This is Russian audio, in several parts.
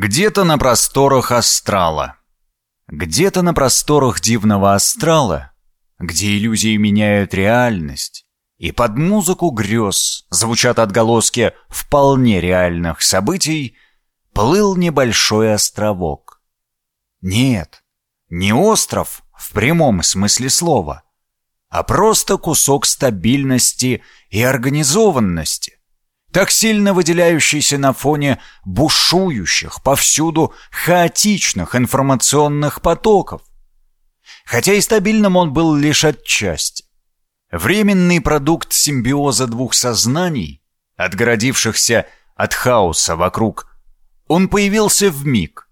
Где-то на просторах астрала. Где-то на просторах дивного астрала, где иллюзии меняют реальность, и под музыку грез звучат отголоски вполне реальных событий, плыл небольшой островок. Нет, не остров в прямом смысле слова, а просто кусок стабильности и организованности, так сильно выделяющийся на фоне бушующих повсюду хаотичных информационных потоков. Хотя и стабильным он был лишь отчасти. Временный продукт симбиоза двух сознаний, отгородившихся от хаоса вокруг, он появился в миг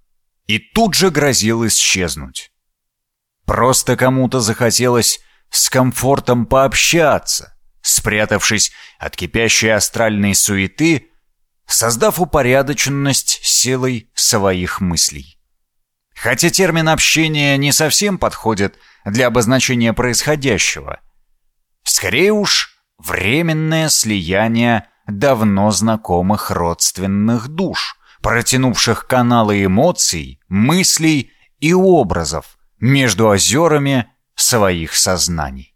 и тут же грозил исчезнуть. Просто кому-то захотелось с комфортом пообщаться, спрятавшись от кипящей астральной суеты, создав упорядоченность силой своих мыслей. Хотя термин общения не совсем подходит для обозначения происходящего. Скорее уж, временное слияние давно знакомых родственных душ, протянувших каналы эмоций, мыслей и образов между озерами своих сознаний.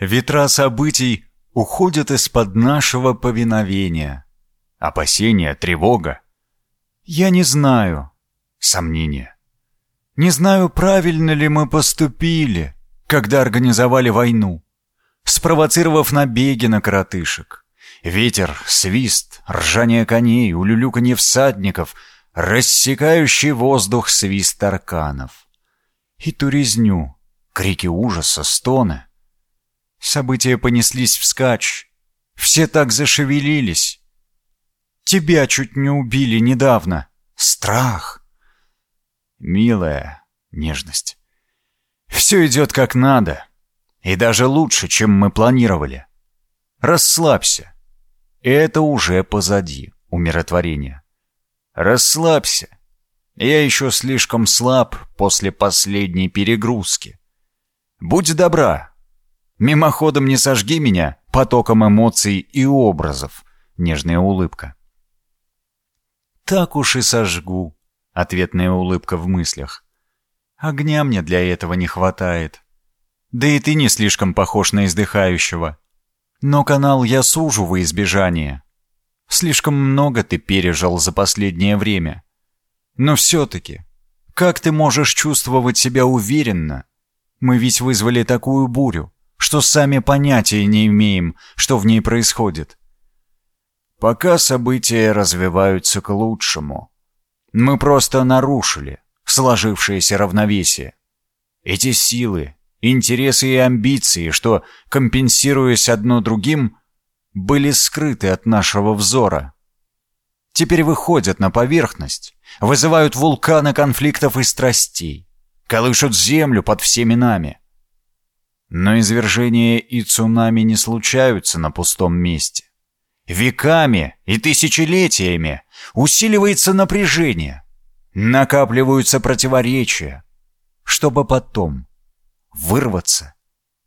Ветра событий уходят из-под нашего повиновения. Опасения, тревога. Я не знаю. Сомнения. Не знаю, правильно ли мы поступили, когда организовали войну, спровоцировав набеги на коротышек. Ветер, свист, ржание коней, улюлюканье всадников, рассекающий воздух свист арканов. И турезню, крики ужаса, стоны — События понеслись вскачь. Все так зашевелились. Тебя чуть не убили недавно. Страх. Милая нежность. Все идет как надо. И даже лучше, чем мы планировали. Расслабься. Это уже позади, умиротворение. Расслабься. Я еще слишком слаб после последней перегрузки. Будь добра, Мимоходом не сожги меня потоком эмоций и образов. Нежная улыбка. Так уж и сожгу. Ответная улыбка в мыслях. Огня мне для этого не хватает. Да и ты не слишком похож на издыхающего. Но канал я сужу во избежание. Слишком много ты пережил за последнее время. Но все-таки, как ты можешь чувствовать себя уверенно? Мы ведь вызвали такую бурю что сами понятия не имеем, что в ней происходит. Пока события развиваются к лучшему. Мы просто нарушили сложившееся равновесие. Эти силы, интересы и амбиции, что, компенсируясь одно другим, были скрыты от нашего взора. Теперь выходят на поверхность, вызывают вулканы конфликтов и страстей, колышут землю под всеми нами. Но извержения и цунами не случаются на пустом месте. Веками и тысячелетиями усиливается напряжение, накапливаются противоречия, чтобы потом вырваться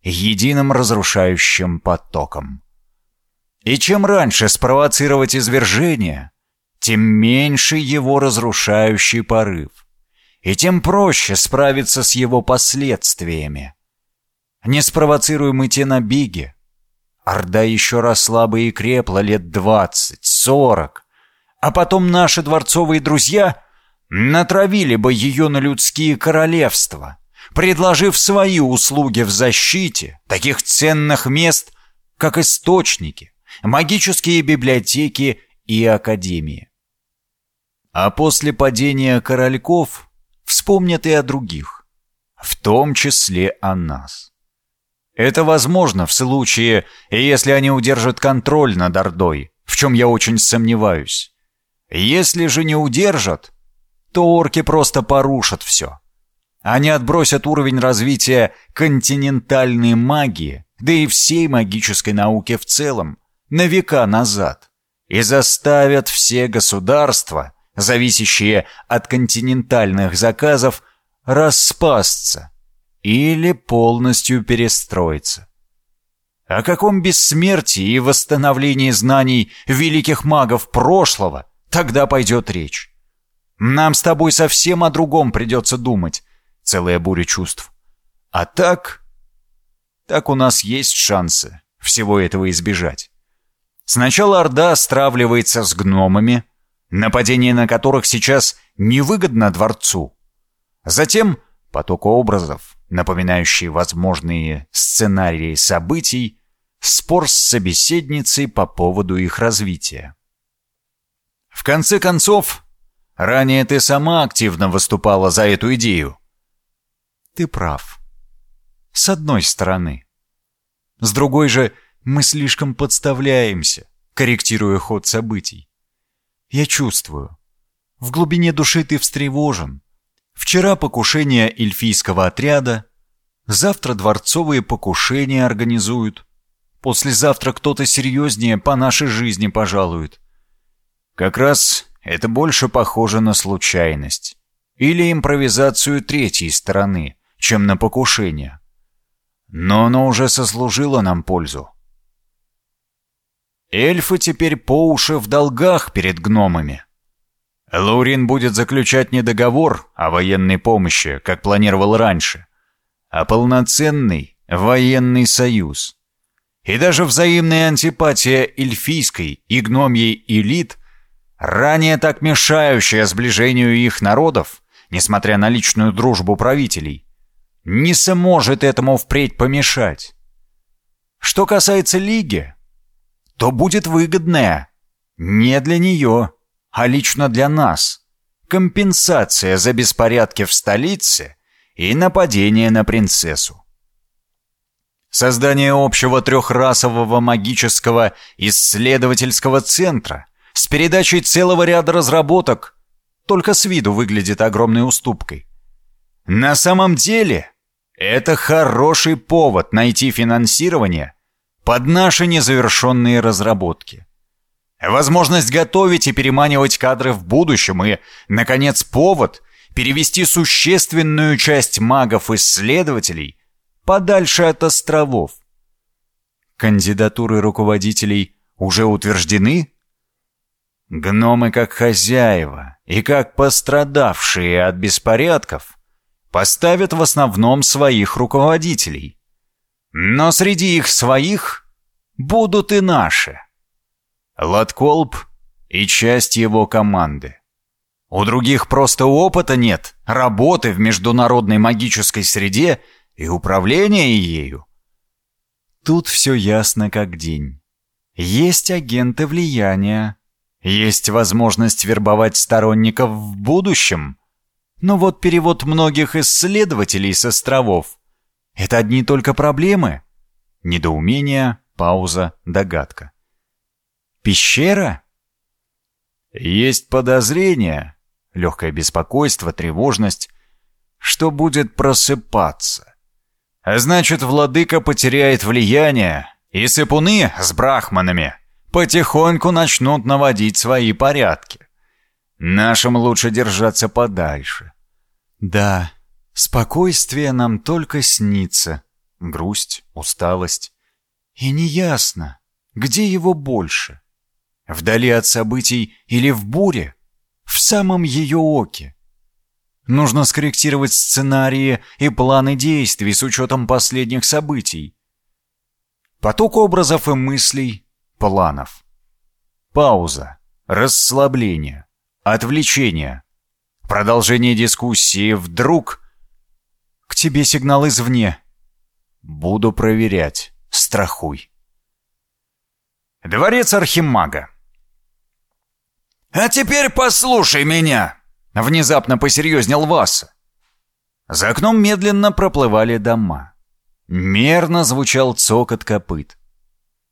единым разрушающим потоком. И чем раньше спровоцировать извержение, тем меньше его разрушающий порыв, и тем проще справиться с его последствиями. Не спровоцируем мы те набеги. Орда еще росла бы и крепла лет двадцать, сорок. А потом наши дворцовые друзья натравили бы ее на людские королевства, предложив свои услуги в защите таких ценных мест, как источники, магические библиотеки и академии. А после падения корольков вспомнят и о других, в том числе о нас. Это возможно в случае, если они удержат контроль над Ордой, в чем я очень сомневаюсь. Если же не удержат, то орки просто порушат все. Они отбросят уровень развития континентальной магии, да и всей магической науки в целом, на века назад, и заставят все государства, зависящие от континентальных заказов, распасться или полностью перестроиться. О каком бессмертии и восстановлении знаний великих магов прошлого тогда пойдет речь? Нам с тобой совсем о другом придется думать. Целая буря чувств. А так... Так у нас есть шансы всего этого избежать. Сначала Орда стравливается с гномами, нападение на которых сейчас невыгодно дворцу. Затем поток образов, напоминающий возможные сценарии событий, спор с собеседницей по поводу их развития. В конце концов, ранее ты сама активно выступала за эту идею. Ты прав. С одной стороны. С другой же, мы слишком подставляемся, корректируя ход событий. Я чувствую. В глубине души ты встревожен. Вчера покушение эльфийского отряда, завтра дворцовые покушения организуют, послезавтра кто-то серьезнее по нашей жизни пожалует. Как раз это больше похоже на случайность или импровизацию третьей стороны, чем на покушение. Но оно уже сослужило нам пользу. Эльфы теперь по уши в долгах перед гномами. Лаурин будет заключать не договор о военной помощи, как планировал раньше, а полноценный военный союз. И даже взаимная антипатия эльфийской и гномьей элит, ранее так мешающая сближению их народов, несмотря на личную дружбу правителей, не сможет этому впредь помешать. Что касается Лиги, то будет выгодная. Не для нее, а лично для нас. Компенсация за беспорядки в столице и нападение на принцессу. Создание общего трехрасового магического исследовательского центра с передачей целого ряда разработок только с виду выглядит огромной уступкой. На самом деле, это хороший повод найти финансирование под наши незавершенные разработки. Возможность готовить и переманивать кадры в будущем и, наконец, повод перевести существенную часть магов-исследователей подальше от островов. Кандидатуры руководителей уже утверждены? Гномы как хозяева и как пострадавшие от беспорядков поставят в основном своих руководителей. Но среди их своих будут и наши. Латколб и часть его команды. У других просто опыта нет, работы в международной магической среде и управления ею. Тут все ясно как день. Есть агенты влияния, есть возможность вербовать сторонников в будущем. Но вот перевод многих исследователей с островов — это одни только проблемы. Недоумение, пауза, догадка. Пещера? Есть подозрение, легкое беспокойство, тревожность, что будет просыпаться. А значит, владыка потеряет влияние, и сыпуны с брахманами потихоньку начнут наводить свои порядки. Нашим лучше держаться подальше. Да, спокойствие нам только снится. Грусть, усталость. И неясно, где его больше. Вдали от событий или в буре? В самом ее оке? Нужно скорректировать сценарии и планы действий с учетом последних событий. Поток образов и мыслей, планов. Пауза, расслабление, отвлечение. Продолжение дискуссии вдруг... К тебе сигнал извне. Буду проверять. Страхуй. Дворец Архимага. «А теперь послушай меня!» — внезапно посерьезнел Васа. За окном медленно проплывали дома. Мерно звучал цокот копыт.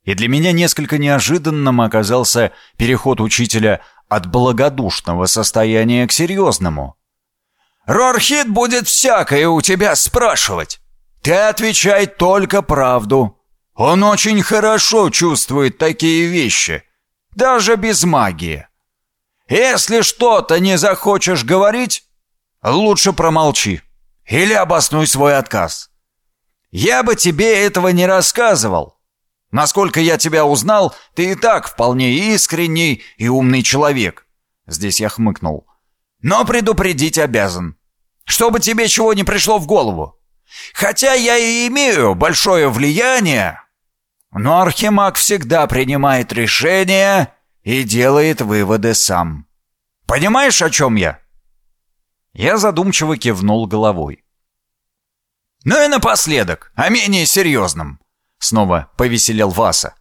И для меня несколько неожиданным оказался переход учителя от благодушного состояния к серьезному. «Рорхит будет всякое у тебя спрашивать. Ты отвечай только правду. Он очень хорошо чувствует такие вещи, даже без магии. Если что-то не захочешь говорить, лучше промолчи или обоснуй свой отказ. Я бы тебе этого не рассказывал. Насколько я тебя узнал, ты и так вполне искренний и умный человек. Здесь я хмыкнул. но предупредить обязан, чтобы тебе чего не пришло в голову. Хотя я и имею большое влияние, но Архимаг всегда принимает решения и делает выводы сам. Понимаешь, о чем я?» Я задумчиво кивнул головой. «Ну и напоследок, о менее серьезном», — снова повеселел Васа.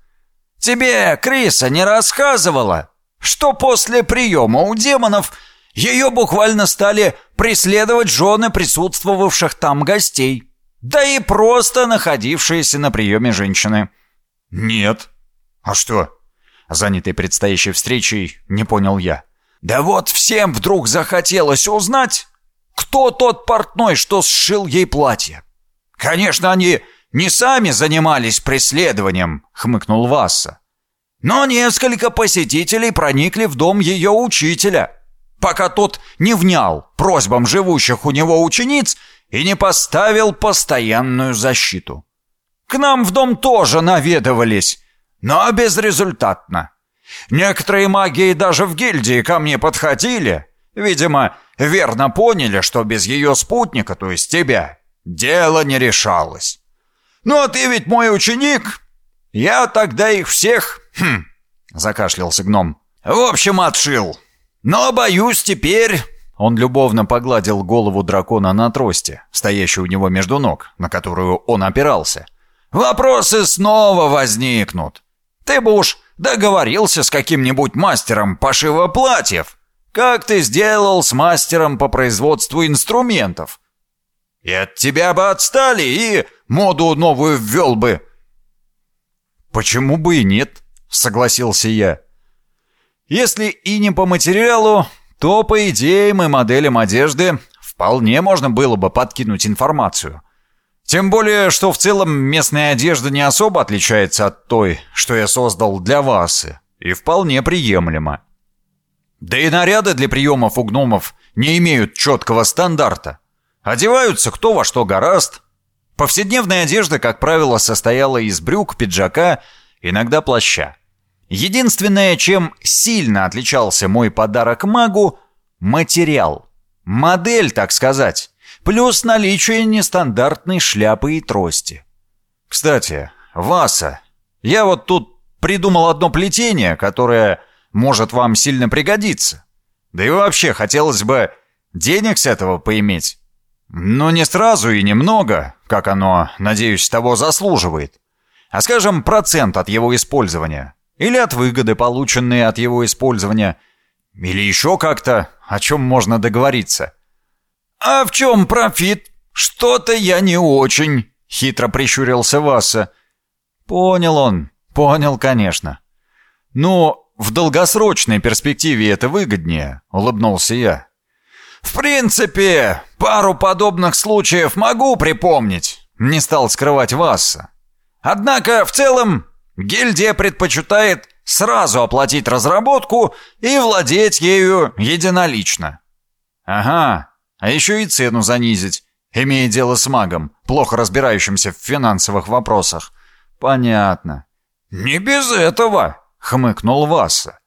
«Тебе Криса не рассказывала, что после приема у демонов ее буквально стали преследовать жены присутствовавших там гостей, да и просто находившиеся на приеме женщины?» «Нет». «А что?» Занятый предстоящей встречей, не понял я. «Да вот всем вдруг захотелось узнать, кто тот портной, что сшил ей платье. Конечно, они не сами занимались преследованием», — хмыкнул Васса. «Но несколько посетителей проникли в дом ее учителя, пока тот не внял просьбам живущих у него учениц и не поставил постоянную защиту. К нам в дом тоже наведывались, но безрезультатно. Некоторые маги даже в гильдии ко мне подходили. Видимо, верно поняли, что без ее спутника, то есть тебя, дело не решалось. Ну а ты ведь мой ученик. Я тогда их всех... Хм, закашлялся гном. В общем, отшил. Но, боюсь, теперь... Он любовно погладил голову дракона на трости, стоящей у него между ног, на которую он опирался. Вопросы снова возникнут. Ты бы уж договорился с каким-нибудь мастером пошива платьев. Как ты сделал с мастером по производству инструментов? И от тебя бы отстали, и моду новую ввел бы. Почему бы и нет, согласился я. Если и не по материалу, то, по идеям и моделям одежды вполне можно было бы подкинуть информацию. Тем более, что в целом местная одежда не особо отличается от той, что я создал для вас, и вполне приемлема. Да и наряды для приемов у гномов не имеют четкого стандарта. Одеваются кто во что гораст. Повседневная одежда, как правило, состояла из брюк, пиджака, иногда плаща. Единственное, чем сильно отличался мой подарок магу – материал. Модель, так сказать плюс наличие нестандартной шляпы и трости. Кстати, Васа, я вот тут придумал одно плетение, которое может вам сильно пригодиться. Да и вообще хотелось бы денег с этого поиметь. Но не сразу и немного, как оно, надеюсь, того заслуживает. А скажем, процент от его использования. Или от выгоды, полученные от его использования. Или еще как-то, о чем можно договориться. «А в чем профит? Что-то я не очень», — хитро прищурился Васа. «Понял он, понял, конечно. Но в долгосрочной перспективе это выгоднее», — улыбнулся я. «В принципе, пару подобных случаев могу припомнить», — не стал скрывать Васса. «Однако, в целом, гильдия предпочитает сразу оплатить разработку и владеть ею единолично». «Ага, а еще и цену занизить, имея дело с магом, плохо разбирающимся в финансовых вопросах. Понятно. «Не без этого», — хмыкнул Васса.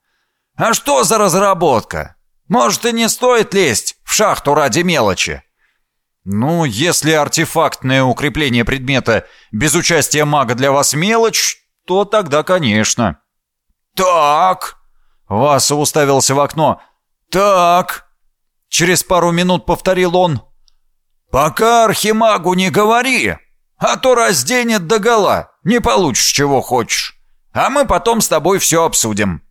«А что за разработка? Может, и не стоит лезть в шахту ради мелочи?» «Ну, если артефактное укрепление предмета без участия мага для вас мелочь, то тогда, конечно». «Так...» Васа уставился в окно. «Так...» Через пару минут повторил он. «Пока архимагу не говори, а то разденет догола, не получишь чего хочешь. А мы потом с тобой все обсудим».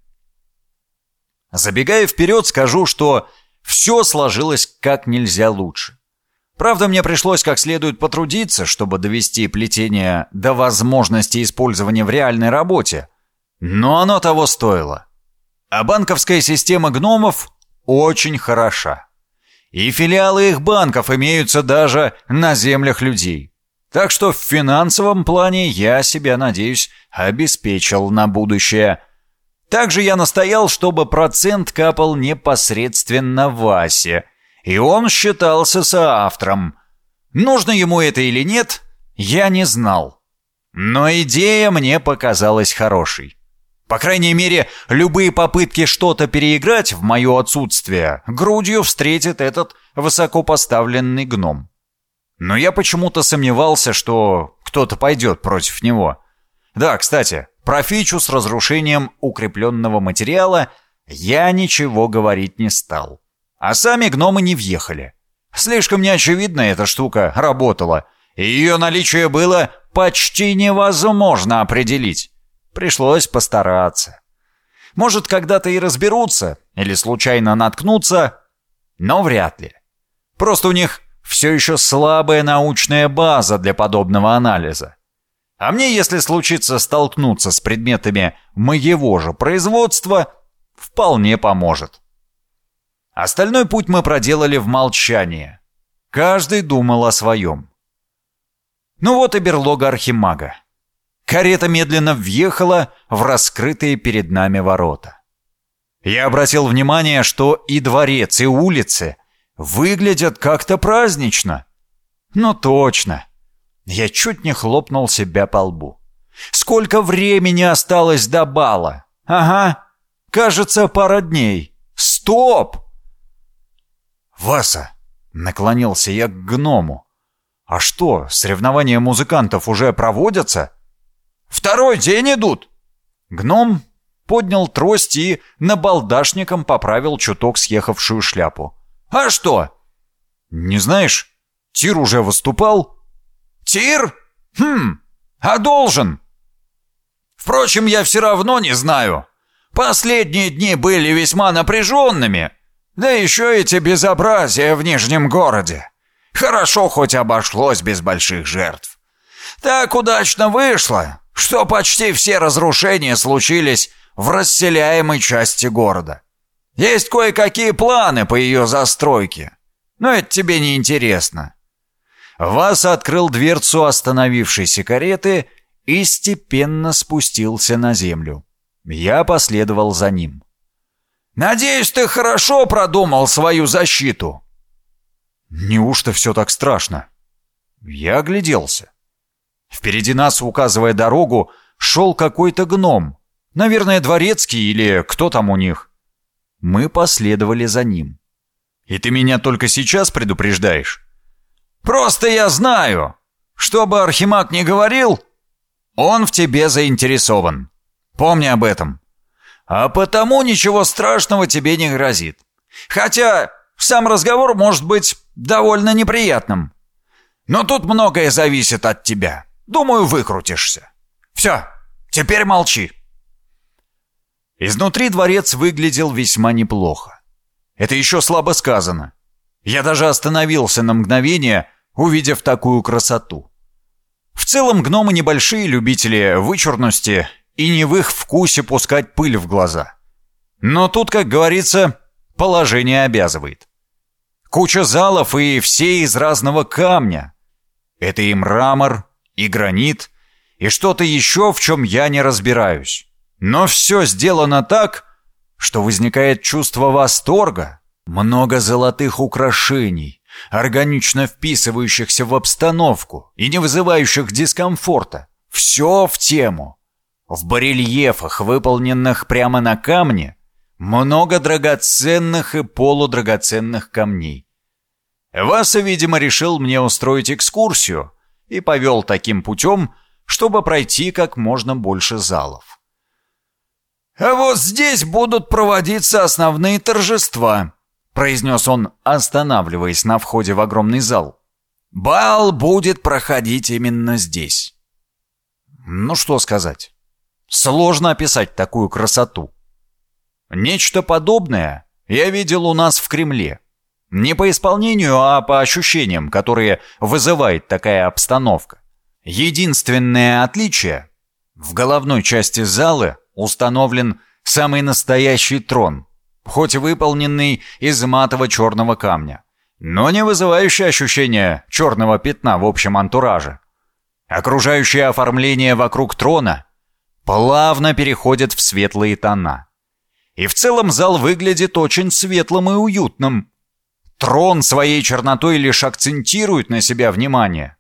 Забегая вперед, скажу, что все сложилось как нельзя лучше. Правда, мне пришлось как следует потрудиться, чтобы довести плетение до возможности использования в реальной работе. Но оно того стоило. А банковская система гномов очень хороша. И филиалы их банков имеются даже на землях людей. Так что в финансовом плане я себя, надеюсь, обеспечил на будущее. Также я настоял, чтобы процент капал непосредственно Васе, и он считался соавтором. Нужно ему это или нет, я не знал. Но идея мне показалась хорошей. По крайней мере, любые попытки что-то переиграть в мое отсутствие грудью встретит этот высокопоставленный гном. Но я почему-то сомневался, что кто-то пойдет против него. Да, кстати, про фичу с разрушением укрепленного материала я ничего говорить не стал. А сами гномы не въехали. Слишком неочевидно эта штука работала, и ее наличие было почти невозможно определить. Пришлось постараться. Может, когда-то и разберутся, или случайно наткнутся, но вряд ли. Просто у них все еще слабая научная база для подобного анализа. А мне, если случится столкнуться с предметами моего же производства, вполне поможет. Остальной путь мы проделали в молчании. Каждый думал о своем. Ну вот и берлога архимага. Карета медленно въехала в раскрытые перед нами ворота. Я обратил внимание, что и дворец, и улицы выглядят как-то празднично. Ну точно. Я чуть не хлопнул себя по лбу. Сколько времени осталось до бала? Ага, кажется, пара дней. Стоп! Васа, наклонился я к гному. А что, соревнования музыкантов уже проводятся? Второй день идут. Гном поднял трость и набалдашником поправил чуток съехавшую шляпу. «А что?» «Не знаешь, Тир уже выступал?» «Тир? Хм, а должен?» «Впрочем, я все равно не знаю. Последние дни были весьма напряженными, да еще эти безобразия в Нижнем городе. Хорошо хоть обошлось без больших жертв. Так удачно вышло, что почти все разрушения случились в расселяемой части города. Есть кое-какие планы по ее застройке, но это тебе не интересно. Вас открыл дверцу остановившейся кареты и степенно спустился на землю. Я последовал за ним. «Надеюсь, ты хорошо продумал свою защиту?» «Неужто все так страшно?» Я огляделся. Впереди нас, указывая дорогу, шел какой-то гном. Наверное, дворецкий или кто там у них. Мы последовали за ним. «И ты меня только сейчас предупреждаешь?» «Просто я знаю. Что бы Архимаг ни говорил, он в тебе заинтересован. Помни об этом. А потому ничего страшного тебе не грозит. Хотя сам разговор может быть довольно неприятным. Но тут многое зависит от тебя. Думаю, выкрутишься. Все, теперь молчи». Изнутри дворец выглядел весьма неплохо. Это еще слабо сказано. Я даже остановился на мгновение, увидев такую красоту. В целом гномы небольшие любители вычурности и не в их вкусе пускать пыль в глаза. Но тут, как говорится, положение обязывает. Куча залов и все из разного камня. Это и мрамор, и гранит, и что-то еще, в чем я не разбираюсь. Но все сделано так, что возникает чувство восторга. Много золотых украшений, органично вписывающихся в обстановку и не вызывающих дискомфорта. Все в тему. В барельефах, выполненных прямо на камне, много драгоценных и полудрагоценных камней. Васа, видимо, решил мне устроить экскурсию и повел таким путем, чтобы пройти как можно больше залов. «А вот здесь будут проводиться основные торжества», — произнес он, останавливаясь на входе в огромный зал. «Бал будет проходить именно здесь». Ну что сказать. Сложно описать такую красоту. Нечто подобное я видел у нас в Кремле. Не по исполнению, а по ощущениям, которые вызывает такая обстановка. Единственное отличие — в головной части зала установлен самый настоящий трон, хоть выполненный из матово-черного камня, но не вызывающий ощущение черного пятна в общем антураже. Окружающее оформление вокруг трона плавно переходит в светлые тона. И в целом зал выглядит очень светлым и уютным. Трон своей чернотой лишь акцентирует на себя внимание.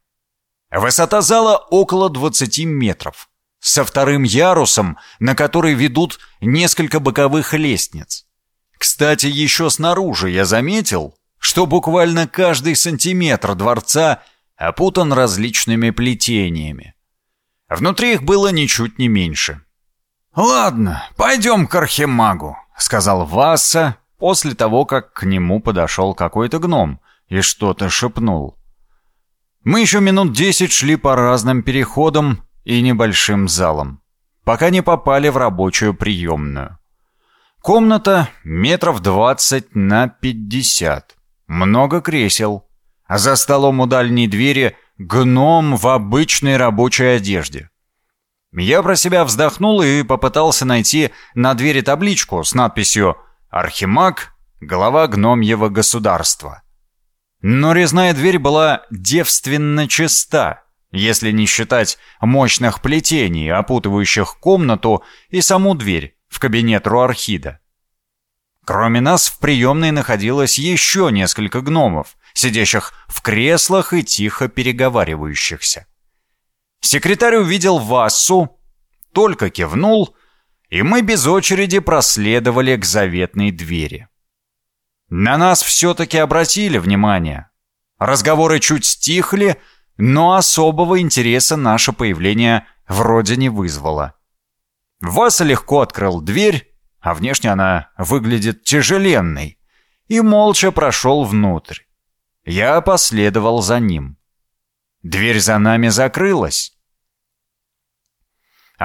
Высота зала около 20 метров. со вторым ярусом, на который ведут несколько боковых лестниц. Кстати, еще снаружи я заметил, что буквально каждый сантиметр дворца опутан различными плетениями. Внутри их было ничуть не меньше. «Ладно, пойдем к Архимагу», — сказал Васса после того, как к нему подошел какой-то гном и что-то шепнул. Мы еще минут десять шли по разным переходам и небольшим залам, пока не попали в рабочую приемную. Комната метров двадцать на пятьдесят. Много кресел. А за столом у дальней двери гном в обычной рабочей одежде. Я про себя вздохнул и попытался найти на двери табличку с надписью «Архимаг, глава гномьего государства». Но резная дверь была девственно чиста, если не считать мощных плетений, опутывающих комнату и саму дверь в кабинет Руархида. Кроме нас в приемной находилось еще несколько гномов, сидящих в креслах и тихо переговаривающихся. Секретарь увидел Вассу, только кивнул, и мы без очереди проследовали к заветной двери. На нас все-таки обратили внимание. Разговоры чуть стихли, но особого интереса наше появление вроде не вызвало. Васа легко открыл дверь, а внешне она выглядит тяжеленной, и молча прошел внутрь. Я последовал за ним. Дверь за нами закрылась.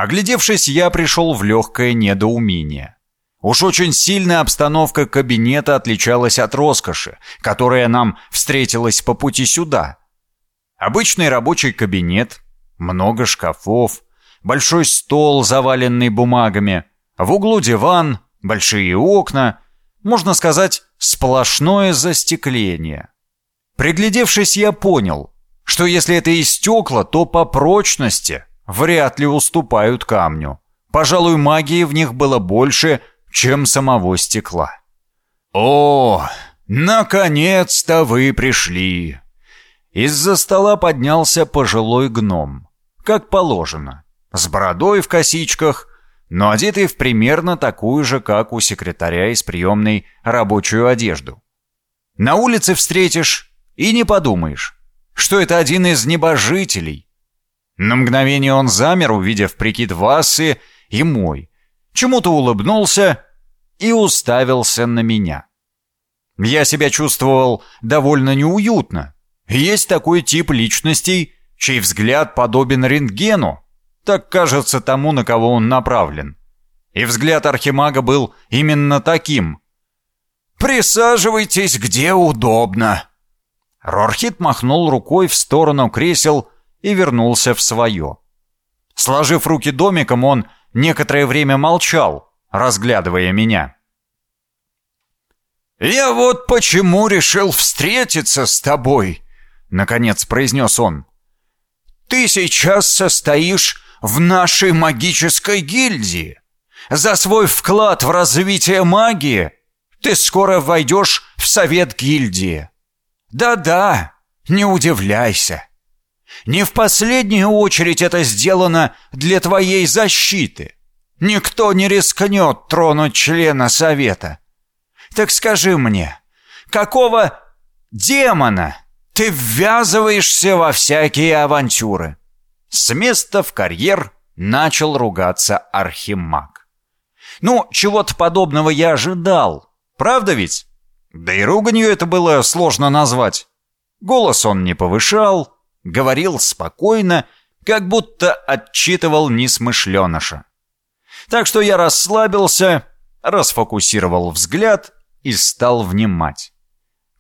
Оглядевшись, я пришел в легкое недоумение. Уж очень сильная обстановка кабинета отличалась от роскоши, которая нам встретилась по пути сюда. Обычный рабочий кабинет, много шкафов, большой стол, заваленный бумагами, в углу диван, большие окна, можно сказать, сплошное застекление. Приглядевшись, я понял, что если это и стекла, то по прочности вряд ли уступают камню. Пожалуй, магии в них было больше, чем самого стекла. «О, наконец-то вы пришли!» Из-за стола поднялся пожилой гном, как положено, с бородой в косичках, но одетый в примерно такую же, как у секретаря из приемной, рабочую одежду. На улице встретишь и не подумаешь, что это один из небожителей. На мгновение он замер, увидев прикид Васы и мой, чему-то улыбнулся и уставился на меня. Я себя чувствовал довольно неуютно. Есть такой тип личностей, чей взгляд подобен рентгену, так кажется тому, на кого он направлен. И взгляд Архимага был именно таким. «Присаживайтесь где удобно!» Рорхит махнул рукой в сторону кресел и вернулся в свое. Сложив руки домиком, он некоторое время молчал, разглядывая меня. «Я вот почему решил встретиться с тобой», — наконец произнес он. «Ты сейчас состоишь в нашей магической гильдии. За свой вклад в развитие магии ты скоро войдешь в совет гильдии. Да-да, не удивляйся. Не в последнюю очередь это сделано для твоей защиты. Никто не рискнет тронуть члена совета. Так скажи мне, какого демона ты ввязываешься во всякие авантюры? С места в карьер начал ругаться Архимаг. Ну, чего-то подобного я ожидал. Правда ведь? Да и руганью это было сложно назвать. Голос он не повышал, говорил спокойно, как будто отчитывал несмышленыша. Так что я расслабился, расфокусировал взгляд и стал внимать.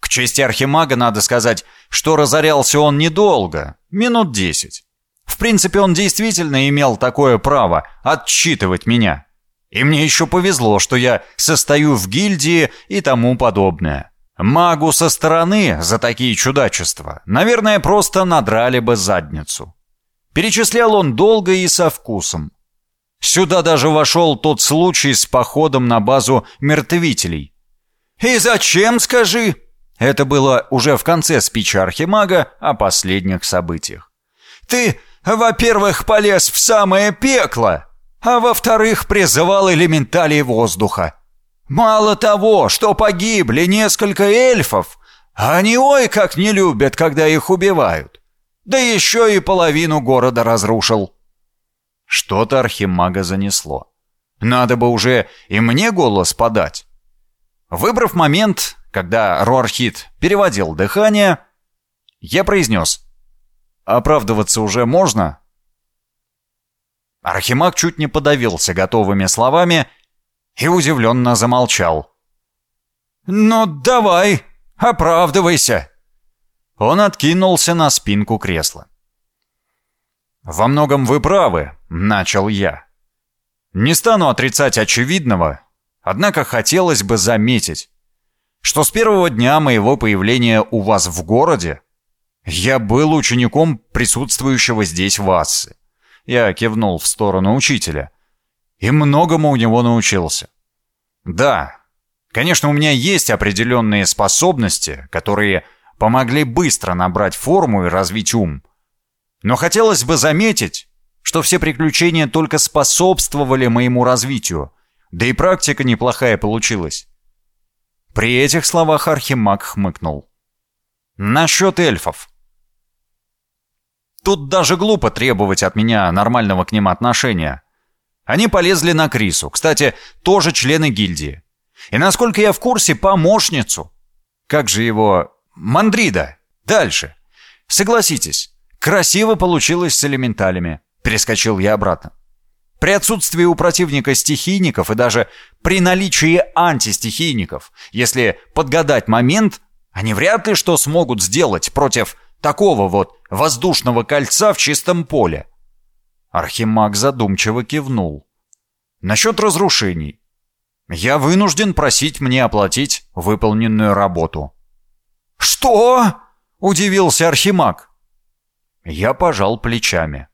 К чести Архимага надо сказать, что разорялся он недолго, минут десять. В принципе, он действительно имел такое право отчитывать меня. И мне еще повезло, что я состою в гильдии и тому подобное. Магу со стороны за такие чудачества, наверное, просто надрали бы задницу. Перечислял он долго и со вкусом. Сюда даже вошел тот случай с походом на базу мертвителей. «И зачем, скажи?» Это было уже в конце спича Архимага о последних событиях. «Ты во-первых, полез в самое пекло, а во-вторых, призывал элементалей воздуха. Мало того, что погибли несколько эльфов, они ой как не любят, когда их убивают. Да еще и половину города разрушил. Что-то архимага занесло. Надо бы уже и мне голос подать. Выбрав момент, когда Руархит переводил дыхание, я произнес «Оправдываться уже можно?» Архимаг чуть не подавился готовыми словами и удивленно замолчал. «Ну, давай, оправдывайся!» Он откинулся на спинку кресла. «Во многом вы правы», — начал я. «Не стану отрицать очевидного, однако хотелось бы заметить, что с первого дня моего появления у вас в городе я был учеником присутствующего здесь Вассы. Я кивнул в сторону учителя и многому у него научился. Да, конечно, у меня есть определенные способности, которые помогли быстро набрать форму и развить ум. Но хотелось бы заметить, что все приключения только способствовали моему развитию, да и практика неплохая получилась. При этих словах Архимаг хмыкнул. Насчет эльфов. Тут даже глупо требовать от меня нормального к ним отношения. Они полезли на Крису, кстати, тоже члены гильдии. И насколько я в курсе, помощницу. Как же его... Мандрида. Дальше. Согласитесь, красиво получилось с элементалями. Перескочил я обратно. При отсутствии у противника стихийников и даже при наличии антистихийников, если подгадать момент, они вряд ли что смогут сделать против такого вот воздушного кольца в чистом поле. Архимаг задумчиво кивнул. «Насчет разрушений. Я вынужден просить мне оплатить выполненную работу». «Что?» — удивился Архимаг. Я пожал плечами.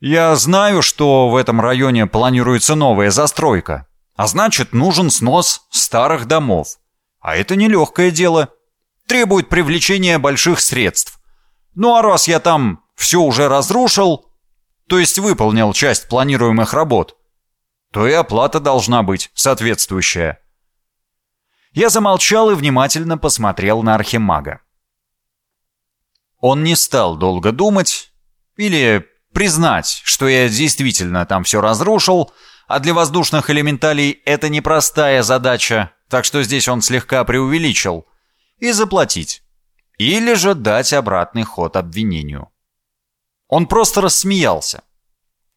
«Я знаю, что в этом районе планируется новая застройка, а значит, нужен снос старых домов. А это нелегкое дело. Требует привлечения больших средств. Ну а раз я там все уже разрушил, то есть выполнил часть планируемых работ, то и оплата должна быть соответствующая. Я замолчал и внимательно посмотрел на Архимага. Он не стал долго думать или признать, что я действительно там все разрушил, а для воздушных элементалей это непростая задача, так что здесь он слегка преувеличил, и заплатить. Или же дать обратный ход обвинению. Он просто рассмеялся.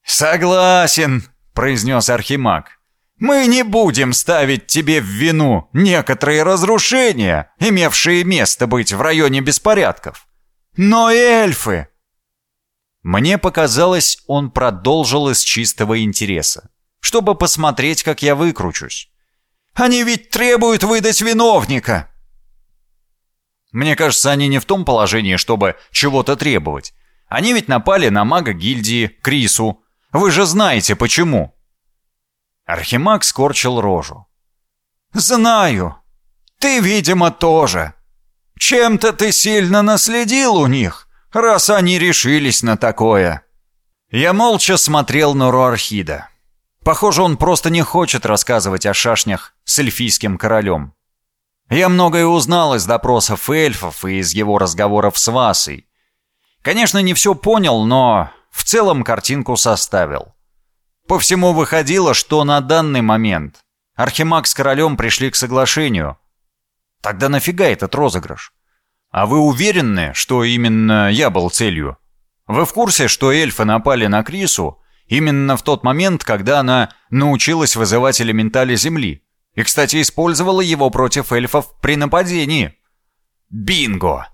«Согласен», — произнес Архимаг. «Мы не будем ставить тебе в вину некоторые разрушения, имевшие место быть в районе беспорядков. Но эльфы...» Мне показалось, он продолжил из чистого интереса, чтобы посмотреть, как я выкручусь. «Они ведь требуют выдать виновника!» Мне кажется, они не в том положении, чтобы чего-то требовать. Они ведь напали на мага гильдии, Крису. Вы же знаете, почему. Архимаг скорчил рожу. «Знаю. Ты, видимо, тоже. Чем-то ты сильно наследил у них, раз они решились на такое». Я молча смотрел на Руархида. Похоже, он просто не хочет рассказывать о шашнях с эльфийским королем. Я многое узнал из допросов эльфов и из его разговоров с Васой. Конечно, не все понял, но в целом картинку составил. По всему выходило, что на данный момент Архимаг с королем пришли к соглашению. Тогда нафига этот розыгрыш? А вы уверены, что именно я был целью? Вы в курсе, что эльфы напали на Крису именно в тот момент, когда она научилась вызывать элементали Земли? И, кстати, использовала его против эльфов при нападении. Бинго!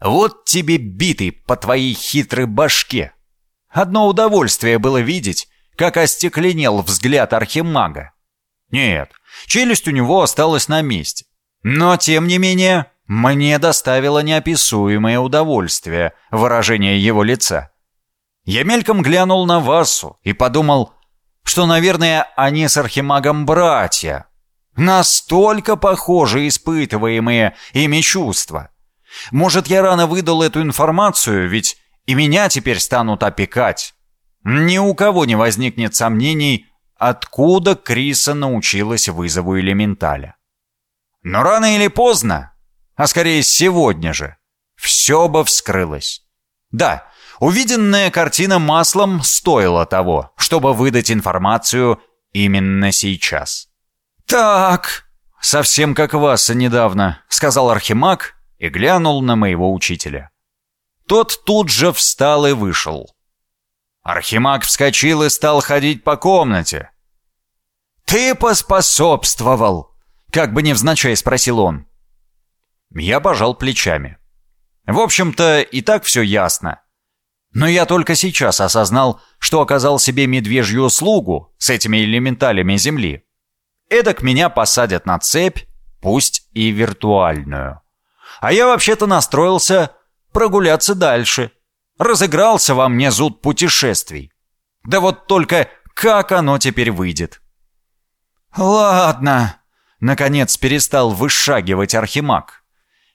Вот тебе битый по твоей хитрой башке. Одно удовольствие было видеть, как остекленел взгляд архимага. Нет, челюсть у него осталась на месте. Но, тем не менее, мне доставило неописуемое удовольствие выражение его лица. Я мельком глянул на Вассу и подумал, что, наверное, они с архимагом братья, Настолько похожи испытываемые ими чувства. Может, я рано выдал эту информацию, ведь и меня теперь станут опекать. Ни у кого не возникнет сомнений, откуда Криса научилась вызову элементаля. Но рано или поздно, а скорее сегодня же, все бы вскрылось. Да, увиденная картина маслом стоила того, чтобы выдать информацию именно сейчас. «Так, совсем как Васа недавно», — сказал Архимаг и глянул на моего учителя. Тот тут же встал и вышел. Архимаг вскочил и стал ходить по комнате. «Ты поспособствовал!» — как бы невзначай спросил он. Я пожал плечами. В общем-то, и так все ясно. Но я только сейчас осознал, что оказал себе медвежью услугу с этими элементалями Земли. Эдак меня посадят на цепь, пусть и виртуальную. А я вообще-то настроился прогуляться дальше. Разыгрался во мне зуд путешествий. Да вот только как оно теперь выйдет? «Ладно», — наконец перестал вышагивать Архимаг.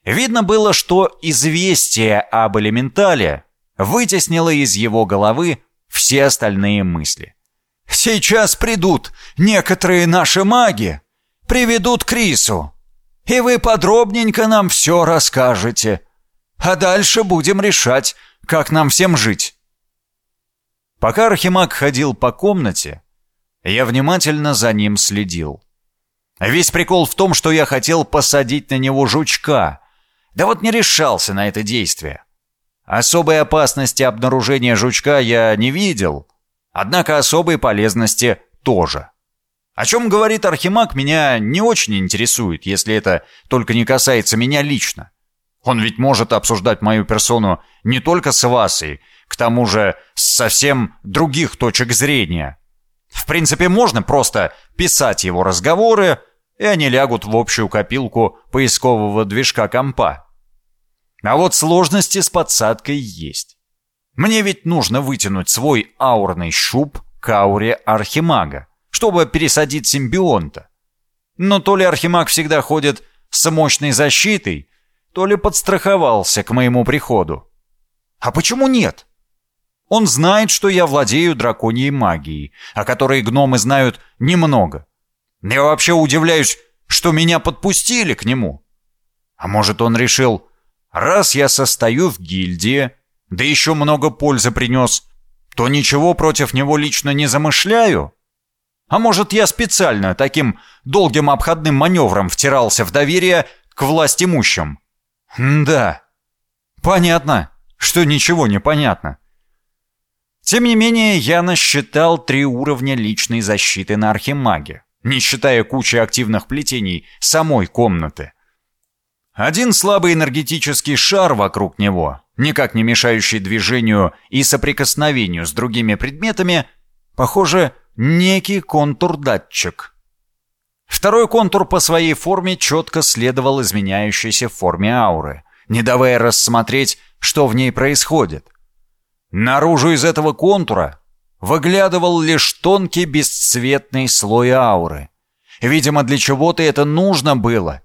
Видно было, что известие об элементале вытеснило из его головы все остальные мысли. «Сейчас придут некоторые наши маги, приведут Крису, и вы подробненько нам все расскажете, а дальше будем решать, как нам всем жить». Пока Архимаг ходил по комнате, я внимательно за ним следил. Весь прикол в том, что я хотел посадить на него жучка, да вот не решался на это действие. Особой опасности обнаружения жучка я не видел, однако особой полезности тоже. О чем говорит Архимаг, меня не очень интересует, если это только не касается меня лично. Он ведь может обсуждать мою персону не только с Васой, к тому же с совсем других точек зрения. В принципе, можно просто писать его разговоры, и они лягут в общую копилку поискового движка компа. А вот сложности с подсадкой есть. Мне ведь нужно вытянуть свой аурный щуп к ауре Архимага, чтобы пересадить симбионта. Но то ли Архимаг всегда ходит с мощной защитой, то ли подстраховался к моему приходу. А почему нет? Он знает, что я владею драконьей магией, о которой гномы знают немного. Я вообще удивляюсь, что меня подпустили к нему. А может, он решил, раз я состою в гильдии, да еще много пользы принес, то ничего против него лично не замышляю? А может, я специально таким долгим обходным маневром втирался в доверие к власть имущим? да, понятно, что ничего не понятно. Тем не менее, я насчитал три уровня личной защиты на Архимаге, не считая кучи активных плетений самой комнаты. Один слабый энергетический шар вокруг него, никак не мешающий движению и соприкосновению с другими предметами, похоже, некий контур-датчик. Второй контур по своей форме четко следовал изменяющейся форме ауры, не давая рассмотреть, что в ней происходит. Наружу из этого контура выглядывал лишь тонкий бесцветный слой ауры. Видимо, для чего-то это нужно было.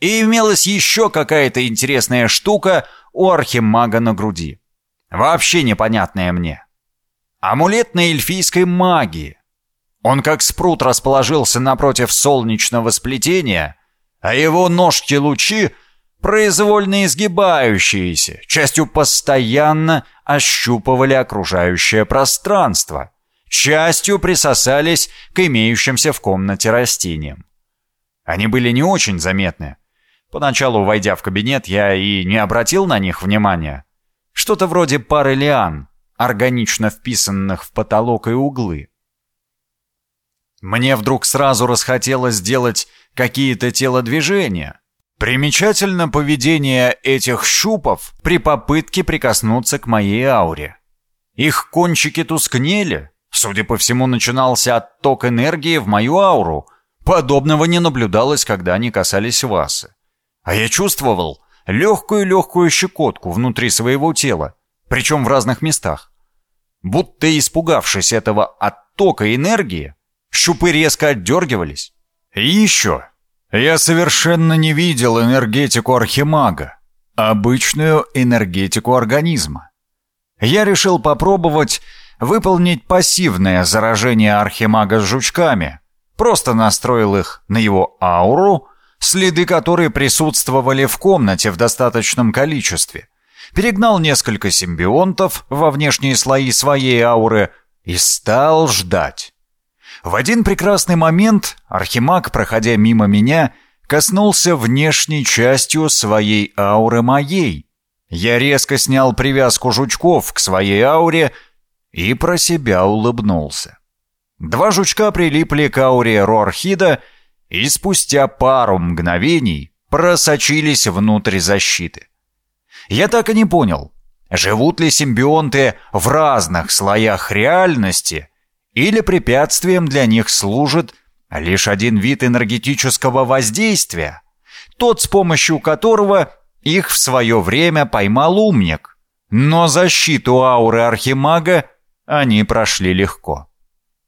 И имелась еще какая-то интересная штука у архимага на груди. Вообще непонятная мне. Амулет на эльфийской магии. Он как спрут расположился напротив солнечного сплетения, а его ножки-лучи произвольно изгибающиеся, частью постоянно ощупывали окружающее пространство, частью присосались к имеющимся в комнате растениям. Они были не очень заметны. Поначалу, войдя в кабинет, я и не обратил на них внимания. Что-то вроде пары лиан, органично вписанных в потолок и углы. Мне вдруг сразу расхотелось сделать какие-то телодвижения, Примечательно поведение этих щупов при попытке прикоснуться к моей ауре. Их кончики тускнели, судя по всему, начинался отток энергии в мою ауру. Подобного не наблюдалось, когда они касались Васы. А я чувствовал легкую-легкую щекотку внутри своего тела, причем в разных местах. Будто испугавшись этого оттока энергии, щупы резко отдергивались. И еще я совершенно не видел энергетику архимага, обычную энергетику организма. Я решил попробовать выполнить пассивное заражение архимага с жучками. Просто настроил их на его ауру, следы которой присутствовали в комнате в достаточном количестве. Перегнал несколько симбионтов во внешние слои своей ауры и стал ждать. В один прекрасный момент Архимаг, проходя мимо меня, коснулся внешней частью своей ауры моей. Я резко снял привязку жучков к своей ауре и про себя улыбнулся. Два жучка прилипли к ауре Руархида и спустя пару мгновений просочились внутрь защиты. Я так и не понял, живут ли симбионты в разных слоях реальности или препятствием для них служит лишь один вид энергетического воздействия, тот, с помощью которого их в свое время поймал умник. Но защиту ауры Архимага они прошли легко.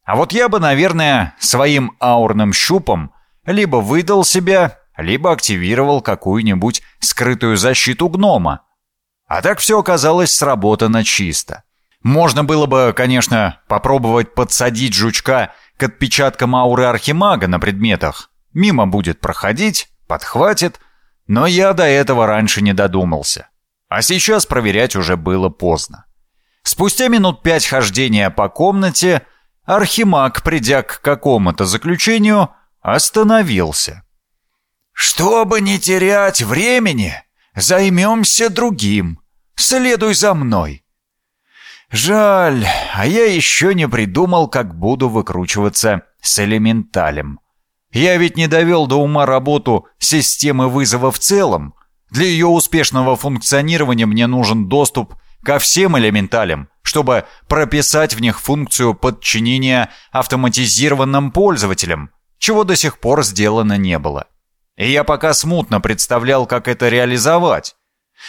А вот я бы, наверное, своим аурным щупом либо выдал себя, либо активировал какую-нибудь скрытую защиту гнома. А так все оказалось сработано чисто. Можно было бы, конечно, попробовать подсадить жучка к отпечаткам ауры Архимага на предметах. Мимо будет проходить, подхватит, но я до этого раньше не додумался. А сейчас проверять уже было поздно. Спустя минут пять хождения по комнате, Архимаг, придя к какому-то заключению, остановился. «Чтобы не терять времени, займемся другим. Следуй за мной». Жаль, а я еще не придумал, как буду выкручиваться с элементалем. Я ведь не довел до ума работу системы вызова в целом. Для ее успешного функционирования мне нужен доступ ко всем элементалям, чтобы прописать в них функцию подчинения автоматизированным пользователям, чего до сих пор сделано не было. И я пока смутно представлял, как это реализовать.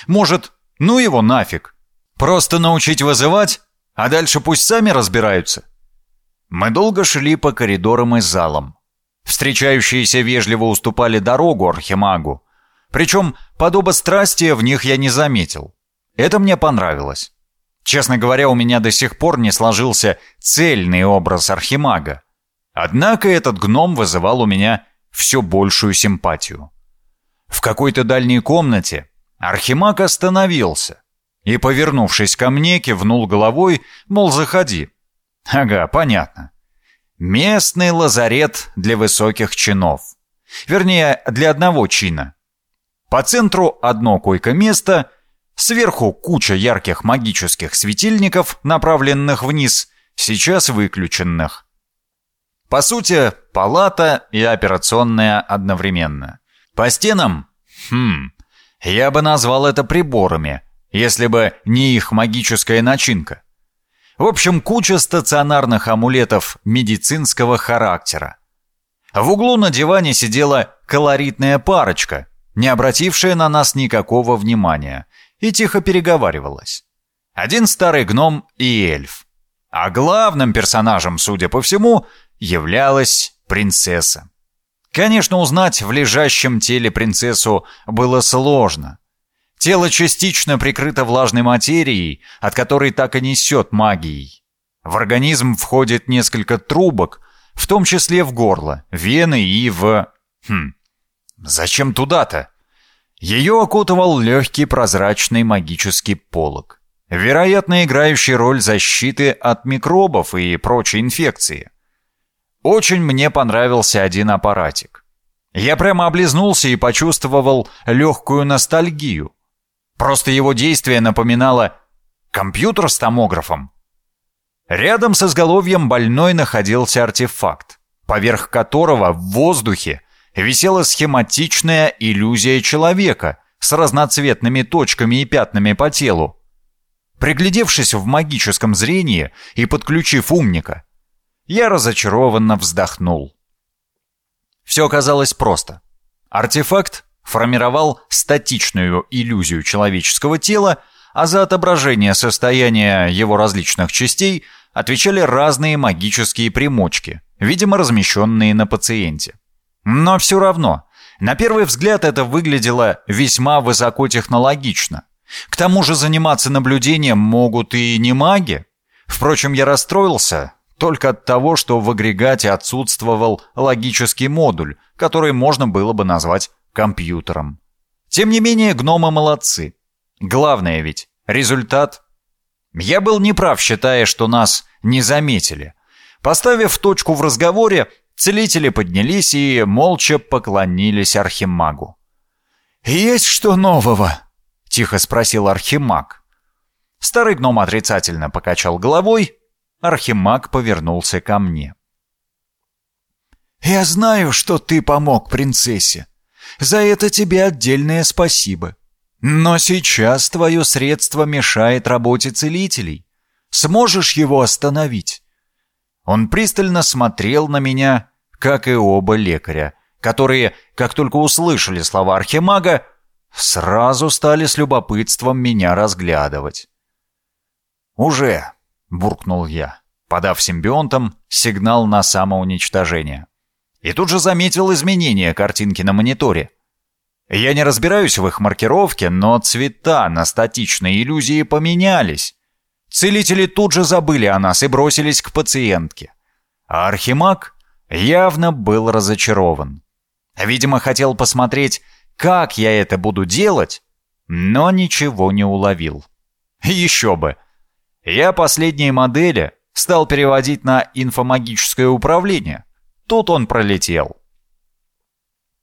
Может, ну его нафиг. Просто научить вызывать, а дальше пусть сами разбираются. Мы долго шли по коридорам и залам. Встречающиеся вежливо уступали дорогу Архимагу. Причем подобострастия в них я не заметил. Это мне понравилось. Честно говоря, у меня до сих пор не сложился цельный образ Архимага. Однако этот гном вызывал у меня все большую симпатию. В какой-то дальней комнате Архимаг остановился и, повернувшись ко мне, кивнул головой, мол, заходи. Ага, понятно. Местный лазарет для высоких чинов. Вернее, для одного чина. По центру одно койко-место, сверху куча ярких магических светильников, направленных вниз, сейчас выключенных. По сути, палата и операционная одновременно. По стенам, хм, я бы назвал это приборами, если бы не их магическая начинка. В общем, куча стационарных амулетов медицинского характера. В углу на диване сидела колоритная парочка, не обратившая на нас никакого внимания, и тихо переговаривалась. Один старый гном и эльф. А главным персонажем, судя по всему, являлась принцесса. Конечно, узнать в лежащем теле принцессу было сложно – Тело частично прикрыто влажной материей, от которой так и несет магией. В организм входит несколько трубок, в том числе в горло, вены и в... Хм, зачем туда-то? Ее окутывал легкий прозрачный магический полог, вероятно, играющий роль защиты от микробов и прочей инфекции. Очень мне понравился один аппаратик. Я прямо облизнулся и почувствовал легкую ностальгию. Просто его действие напоминало компьютер с томографом. Рядом с изголовьем больной находился артефакт, поверх которого в воздухе висела схематичная иллюзия человека с разноцветными точками и пятнами по телу. Приглядевшись в магическом зрении и подключив умника, я разочарованно вздохнул. Все оказалось просто. Артефакт формировал статичную иллюзию человеческого тела, а за отображение состояния его различных частей отвечали разные магические примочки, видимо, размещенные на пациенте. Но все равно, на первый взгляд это выглядело весьма высокотехнологично. К тому же заниматься наблюдением могут и не маги. Впрочем, я расстроился только от того, что в агрегате отсутствовал логический модуль, который можно было бы назвать компьютером. Тем не менее, гномы молодцы. Главное ведь — результат. Я был неправ, считая, что нас не заметили. Поставив точку в разговоре, целители поднялись и молча поклонились архимагу. «Есть что нового?» — тихо спросил архимаг. Старый гном отрицательно покачал головой. Архимаг повернулся ко мне. «Я знаю, что ты помог принцессе. За это тебе отдельное спасибо. Но сейчас твое средство мешает работе целителей. Сможешь его остановить?» Он пристально смотрел на меня, как и оба лекаря, которые, как только услышали слова архимага, сразу стали с любопытством меня разглядывать. «Уже», — буркнул я, подав симбионтам сигнал на самоуничтожение. И тут же заметил изменение картинки на мониторе. Я не разбираюсь в их маркировке, но цвета на статичной иллюзии поменялись. Целители тут же забыли о нас и бросились к пациентке. А Архимаг явно был разочарован. Видимо, хотел посмотреть, как я это буду делать, но ничего не уловил. Еще бы. Я последние модели стал переводить на инфомагическое управление. Тут он пролетел.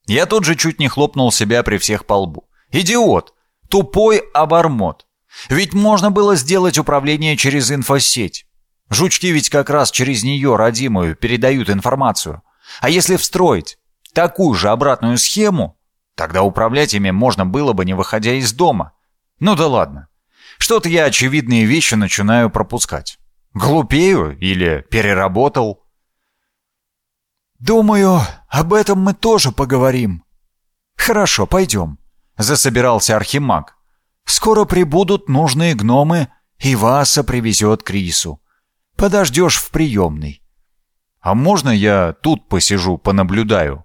Я тут же чуть не хлопнул себя при всех по лбу. Идиот! Тупой обормот! Ведь можно было сделать управление через инфосеть. Жучки ведь как раз через нее, родимую, передают информацию. А если встроить такую же обратную схему, тогда управлять ими можно было бы, не выходя из дома. Ну да ладно. Что-то я очевидные вещи начинаю пропускать. Глупею или переработал. «Думаю, об этом мы тоже поговорим». «Хорошо, пойдем», — засобирался Архимаг. «Скоро прибудут нужные гномы, и Васа привезет Крису. Подождешь в приемной». «А можно я тут посижу, понаблюдаю?»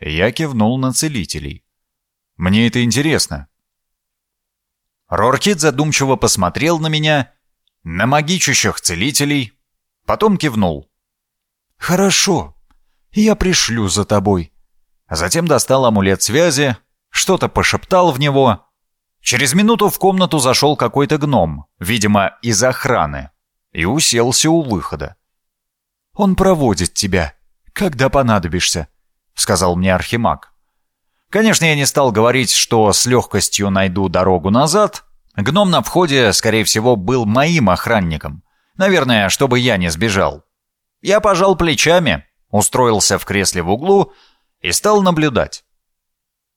Я кивнул на целителей. «Мне это интересно». Роркит задумчиво посмотрел на меня, на магичущих целителей, потом кивнул. «Хорошо, я пришлю за тобой». Затем достал амулет связи, что-то пошептал в него. Через минуту в комнату зашел какой-то гном, видимо, из охраны, и уселся у выхода. «Он проводит тебя, когда понадобишься», — сказал мне Архимаг. Конечно, я не стал говорить, что с легкостью найду дорогу назад. Гном на входе, скорее всего, был моим охранником. Наверное, чтобы я не сбежал. Я пожал плечами, устроился в кресле в углу и стал наблюдать.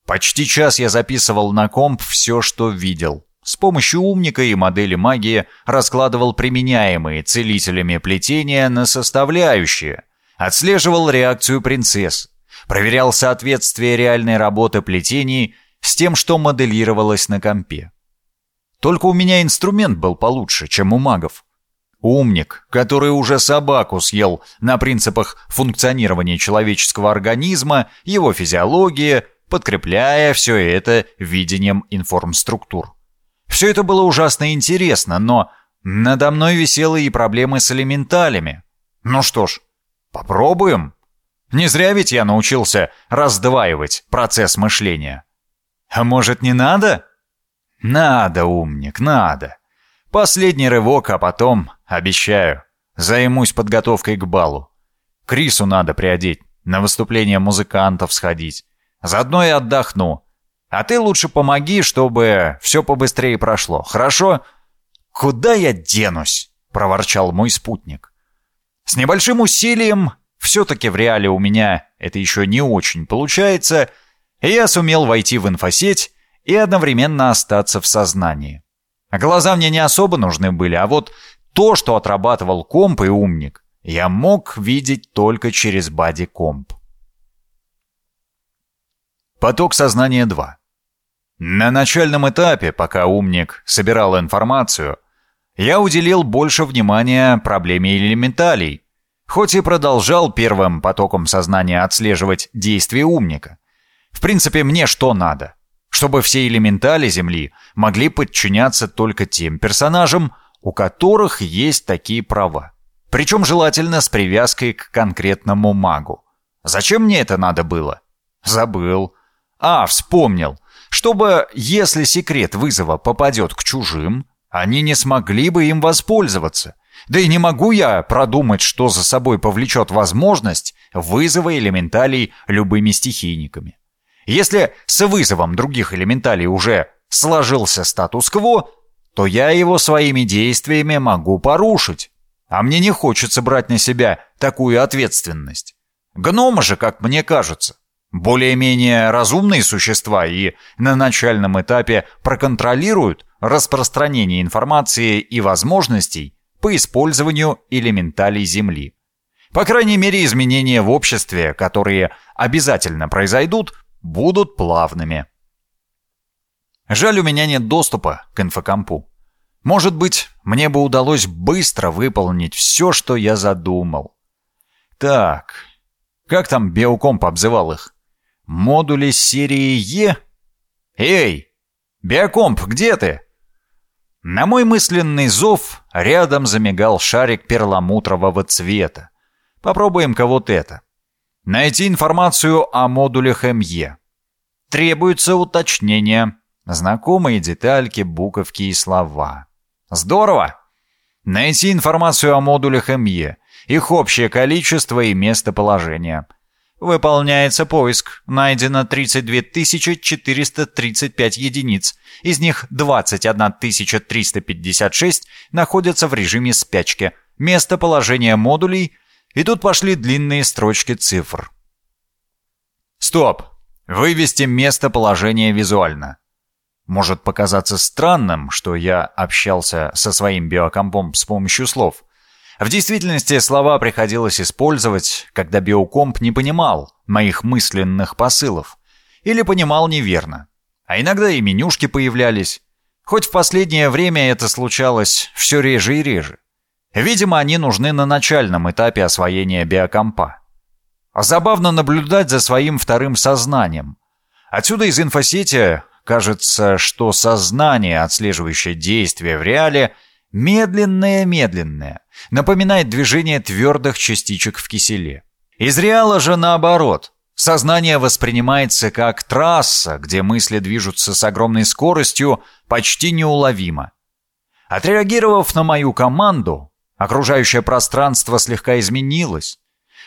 Почти час я записывал на комп все, что видел. С помощью умника и модели магии раскладывал применяемые целителями плетения на составляющие, отслеживал реакцию принцесс, проверял соответствие реальной работы плетений с тем, что моделировалось на компе. Только у меня инструмент был получше, чем у магов. Умник, который уже собаку съел на принципах функционирования человеческого организма, его физиологии, подкрепляя все это видением информструктур. Все это было ужасно интересно, но надо мной висели и проблемы с элементалями. Ну что ж, попробуем. Не зря ведь я научился раздваивать процесс мышления. А может, не надо? Надо, умник, надо. Последний рывок, а потом, обещаю, займусь подготовкой к балу. Крису надо приодеть, на выступление музыкантов сходить. Заодно и отдохну. А ты лучше помоги, чтобы все побыстрее прошло, хорошо? Куда я денусь? проворчал мой спутник. С небольшим усилием, все-таки в реале у меня это еще не очень получается, и я сумел войти в инфосеть и одновременно остаться в сознании. А глаза мне не особо нужны были, а вот то, что отрабатывал комп и умник, я мог видеть только через бади-комп. Поток сознания 2. На начальном этапе, пока умник собирал информацию, я уделил больше внимания проблеме элементалей, хоть и продолжал первым потоком сознания отслеживать действия умника. В принципе, мне что надо? чтобы все элементали Земли могли подчиняться только тем персонажам, у которых есть такие права. Причем желательно с привязкой к конкретному магу. Зачем мне это надо было? Забыл. А, вспомнил. Чтобы, если секрет вызова попадет к чужим, они не смогли бы им воспользоваться. Да и не могу я продумать, что за собой повлечет возможность вызова элементалей любыми стихийниками. Если с вызовом других элементалей уже сложился статус-кво, то я его своими действиями могу порушить. А мне не хочется брать на себя такую ответственность. Гномы же, как мне кажется, более-менее разумные существа и на начальном этапе проконтролируют распространение информации и возможностей по использованию элементалей Земли. По крайней мере, изменения в обществе, которые обязательно произойдут, будут плавными. Жаль, у меня нет доступа к инфокомпу. Может быть, мне бы удалось быстро выполнить все, что я задумал. Так, как там биокомп обзывал их? Модули серии Е? Эй, биокомп, где ты? На мой мысленный зов рядом замигал шарик перламутрового цвета. Попробуем-ка вот это. Найти информацию о модулях МЕ. Требуется уточнение. Знакомые детальки, буковки и слова. Здорово! Найти информацию о модулях МЕ, их общее количество и местоположение. Выполняется поиск. Найдено 32 435 единиц. Из них 21 356 находятся в режиме спячки. Местоположение модулей. И тут пошли длинные строчки цифр. Стоп! Вывести местоположение визуально. Может показаться странным, что я общался со своим биокомпом с помощью слов. В действительности слова приходилось использовать, когда биокомп не понимал моих мысленных посылов. Или понимал неверно. А иногда и менюшки появлялись. Хоть в последнее время это случалось все реже и реже. Видимо, они нужны на начальном этапе освоения биокомпа. Забавно наблюдать за своим вторым сознанием. Отсюда из инфосети Кажется, что сознание, отслеживающее действия в реале, медленное-медленное, напоминает движение твердых частичек в киселе. Из реала же наоборот. Сознание воспринимается как трасса, где мысли движутся с огромной скоростью, почти неуловимо. Отреагировав на мою команду, окружающее пространство слегка изменилось.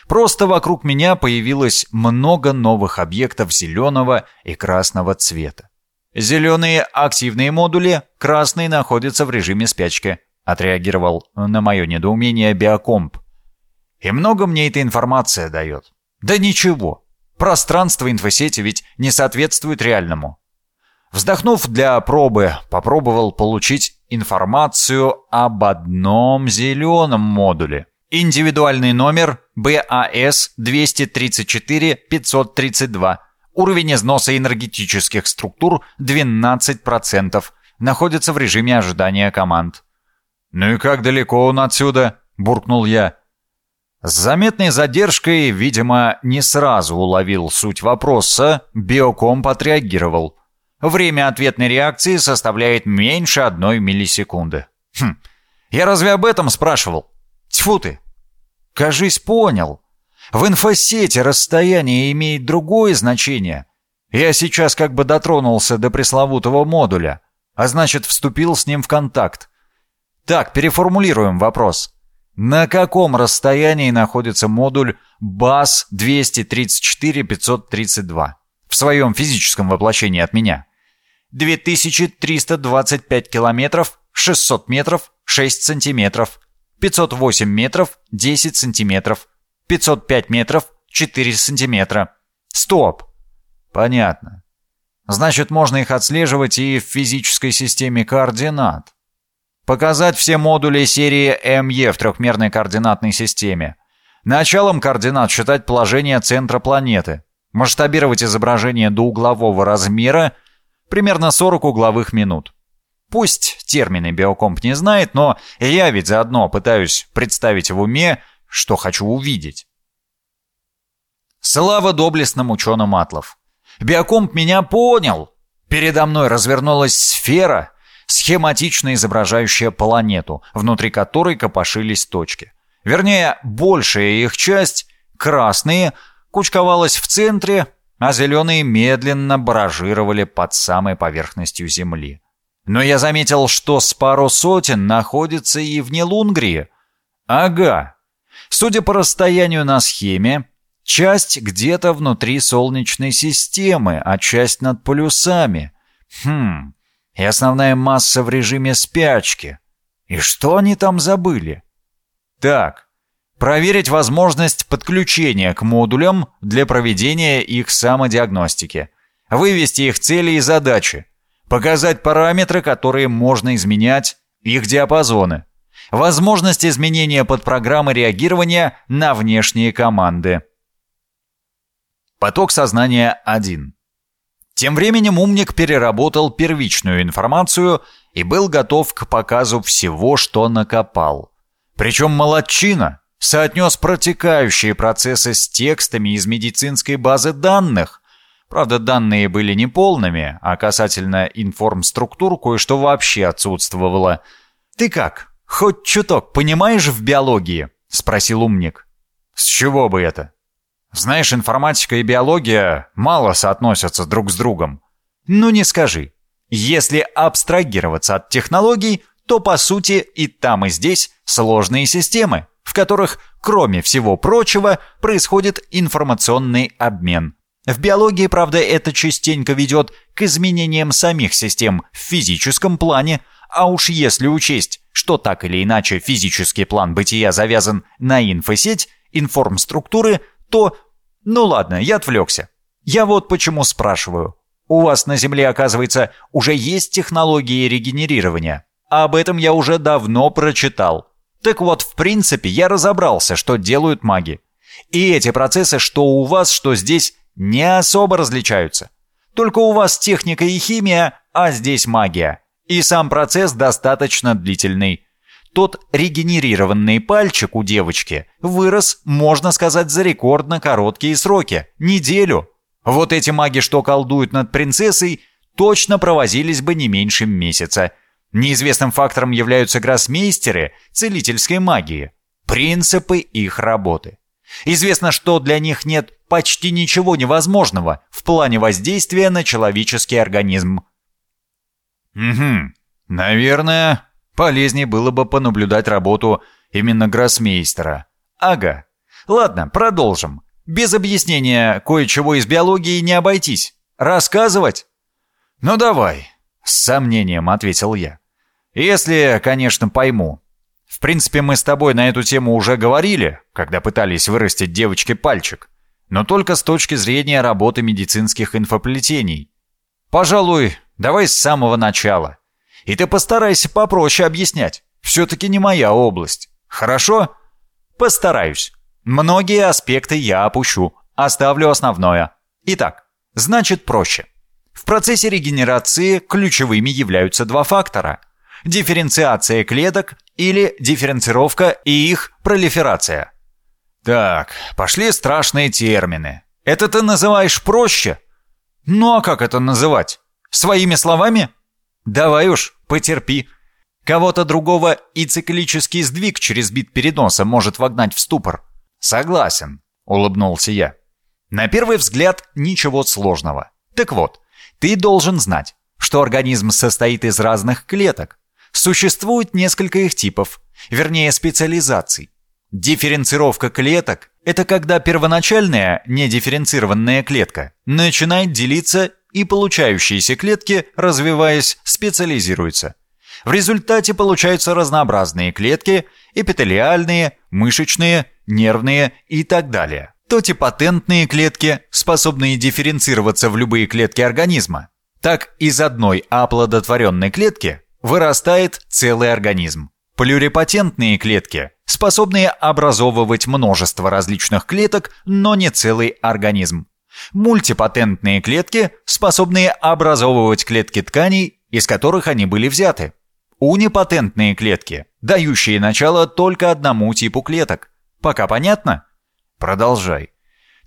Просто вокруг меня появилось много новых объектов зеленого и красного цвета. «Зеленые активные модули, красные находятся в режиме спячки», отреагировал на мое недоумение биокомп. «И много мне эта информация дает?» «Да ничего. Пространство инфосети ведь не соответствует реальному». Вздохнув для пробы, попробовал получить информацию об одном зеленом модуле. Индивидуальный номер BAS 234 532 Уровень износа энергетических структур 12%. Находится в режиме ожидания команд. «Ну и как далеко он отсюда?» – буркнул я. С заметной задержкой, видимо, не сразу уловил суть вопроса, биокомп отреагировал. Время ответной реакции составляет меньше одной миллисекунды. Хм, я разве об этом спрашивал? Тьфу ты! Кажись, понял. В инфосети расстояние имеет другое значение. Я сейчас как бы дотронулся до пресловутого модуля, а значит вступил с ним в контакт. Так, переформулируем вопрос. На каком расстоянии находится модуль БАС-234-532 в своем физическом воплощении от меня? 2325 километров, 600 метров, 6 сантиметров, 508 метров, 10 сантиметров, 505 метров, 4 сантиметра. Стоп! Понятно. Значит, можно их отслеживать и в физической системе координат. Показать все модули серии МЕ в трехмерной координатной системе. Началом координат считать положение центра планеты. Масштабировать изображение до углового размера примерно 40 угловых минут. Пусть термины биокомп не знает, но я ведь заодно пытаюсь представить в уме, что хочу увидеть. Слава доблестным ученым Атлов. Биокомп меня понял. Передо мной развернулась сфера, схематично изображающая планету, внутри которой копошились точки. Вернее, большая их часть, красные, кучковалась в центре, а зеленые медленно баражировали под самой поверхностью Земли. Но я заметил, что с пару сотен находится и вне Лунгрии. Ага. Судя по расстоянию на схеме, часть где-то внутри Солнечной системы, а часть над полюсами. Хм, и основная масса в режиме спячки. И что они там забыли? Так, проверить возможность подключения к модулям для проведения их самодиагностики, вывести их цели и задачи, показать параметры, которые можно изменять, их диапазоны, возможность изменения под программы реагирования на внешние команды. Поток сознания 1. Тем временем умник переработал первичную информацию и был готов к показу всего, что накопал. Причем молодчина соотнес протекающие процессы с текстами из медицинской базы данных. Правда, данные были неполными, а касательно информструктур кое-что вообще отсутствовало. «Ты как, хоть чуток понимаешь в биологии?» — спросил умник. «С чего бы это?» «Знаешь, информатика и биология мало соотносятся друг с другом». «Ну не скажи. Если абстрагироваться от технологий, то по сути и там, и здесь сложные системы в которых, кроме всего прочего, происходит информационный обмен. В биологии, правда, это частенько ведет к изменениям самих систем в физическом плане, а уж если учесть, что так или иначе физический план бытия завязан на инфосеть, информструктуры, то... Ну ладно, я отвлекся. Я вот почему спрашиваю. У вас на Земле, оказывается, уже есть технологии регенерирования. А об этом я уже давно прочитал. Так вот, в принципе, я разобрался, что делают маги. И эти процессы, что у вас, что здесь, не особо различаются. Только у вас техника и химия, а здесь магия. И сам процесс достаточно длительный. Тот регенерированный пальчик у девочки вырос, можно сказать, за рекордно короткие сроки – неделю. Вот эти маги, что колдуют над принцессой, точно провозились бы не меньше месяца – Неизвестным фактором являются гроссмейстеры целительской магии, принципы их работы. Известно, что для них нет почти ничего невозможного в плане воздействия на человеческий организм. Угу, наверное, полезнее было бы понаблюдать работу именно гроссмейстера. Ага. Ладно, продолжим. Без объяснения кое-чего из биологии не обойтись. Рассказывать? Ну давай, с сомнением ответил я. Если, конечно, пойму. В принципе, мы с тобой на эту тему уже говорили, когда пытались вырастить девочке пальчик. Но только с точки зрения работы медицинских инфоплетений. Пожалуй, давай с самого начала. И ты постарайся попроще объяснять. Все-таки не моя область. Хорошо? Постараюсь. Многие аспекты я опущу. Оставлю основное. Итак, значит проще. В процессе регенерации ключевыми являются два фактора – дифференциация клеток или дифференцировка и их пролиферация. Так, пошли страшные термины. Это ты называешь проще? Ну а как это называть? Своими словами? Давай уж, потерпи. Кого-то другого и циклический сдвиг через бит переноса может вогнать в ступор. Согласен, улыбнулся я. На первый взгляд ничего сложного. Так вот, ты должен знать, что организм состоит из разных клеток. Существует несколько их типов, вернее специализаций. Дифференцировка клеток – это когда первоначальная недифференцированная клетка начинает делиться и получающиеся клетки, развиваясь, специализируются. В результате получаются разнообразные клетки – эпителиальные, мышечные, нервные и так далее тотипатентные клетки, способные дифференцироваться в любые клетки организма. Так из одной оплодотворенной клетки вырастает целый организм. Плюрипатентные клетки, способные образовывать множество различных клеток, но не целый организм. Мультипатентные клетки, способные образовывать клетки тканей, из которых они были взяты. Унипатентные клетки, дающие начало только одному типу клеток. Пока понятно? Продолжай.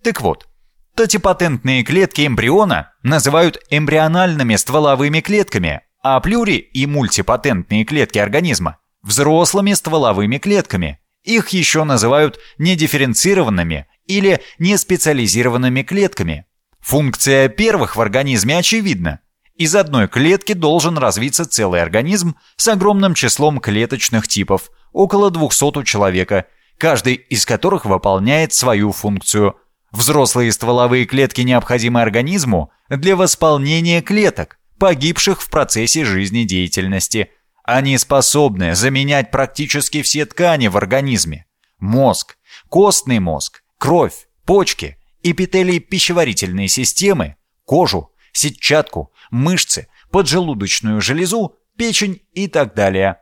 Так вот, Тотипатентные клетки эмбриона называют эмбриональными стволовыми клетками, а плюри- и мультипатентные клетки организма – взрослыми стволовыми клетками. Их еще называют недифференцированными или неспециализированными клетками. Функция первых в организме очевидна. Из одной клетки должен развиться целый организм с огромным числом клеточных типов, около 200 у человека, каждый из которых выполняет свою функцию. Взрослые стволовые клетки необходимы организму для восполнения клеток, погибших в процессе жизнедеятельности. Они способны заменять практически все ткани в организме. Мозг, костный мозг, кровь, почки, эпителий пищеварительной системы, кожу, сетчатку, мышцы, поджелудочную железу, печень и так далее.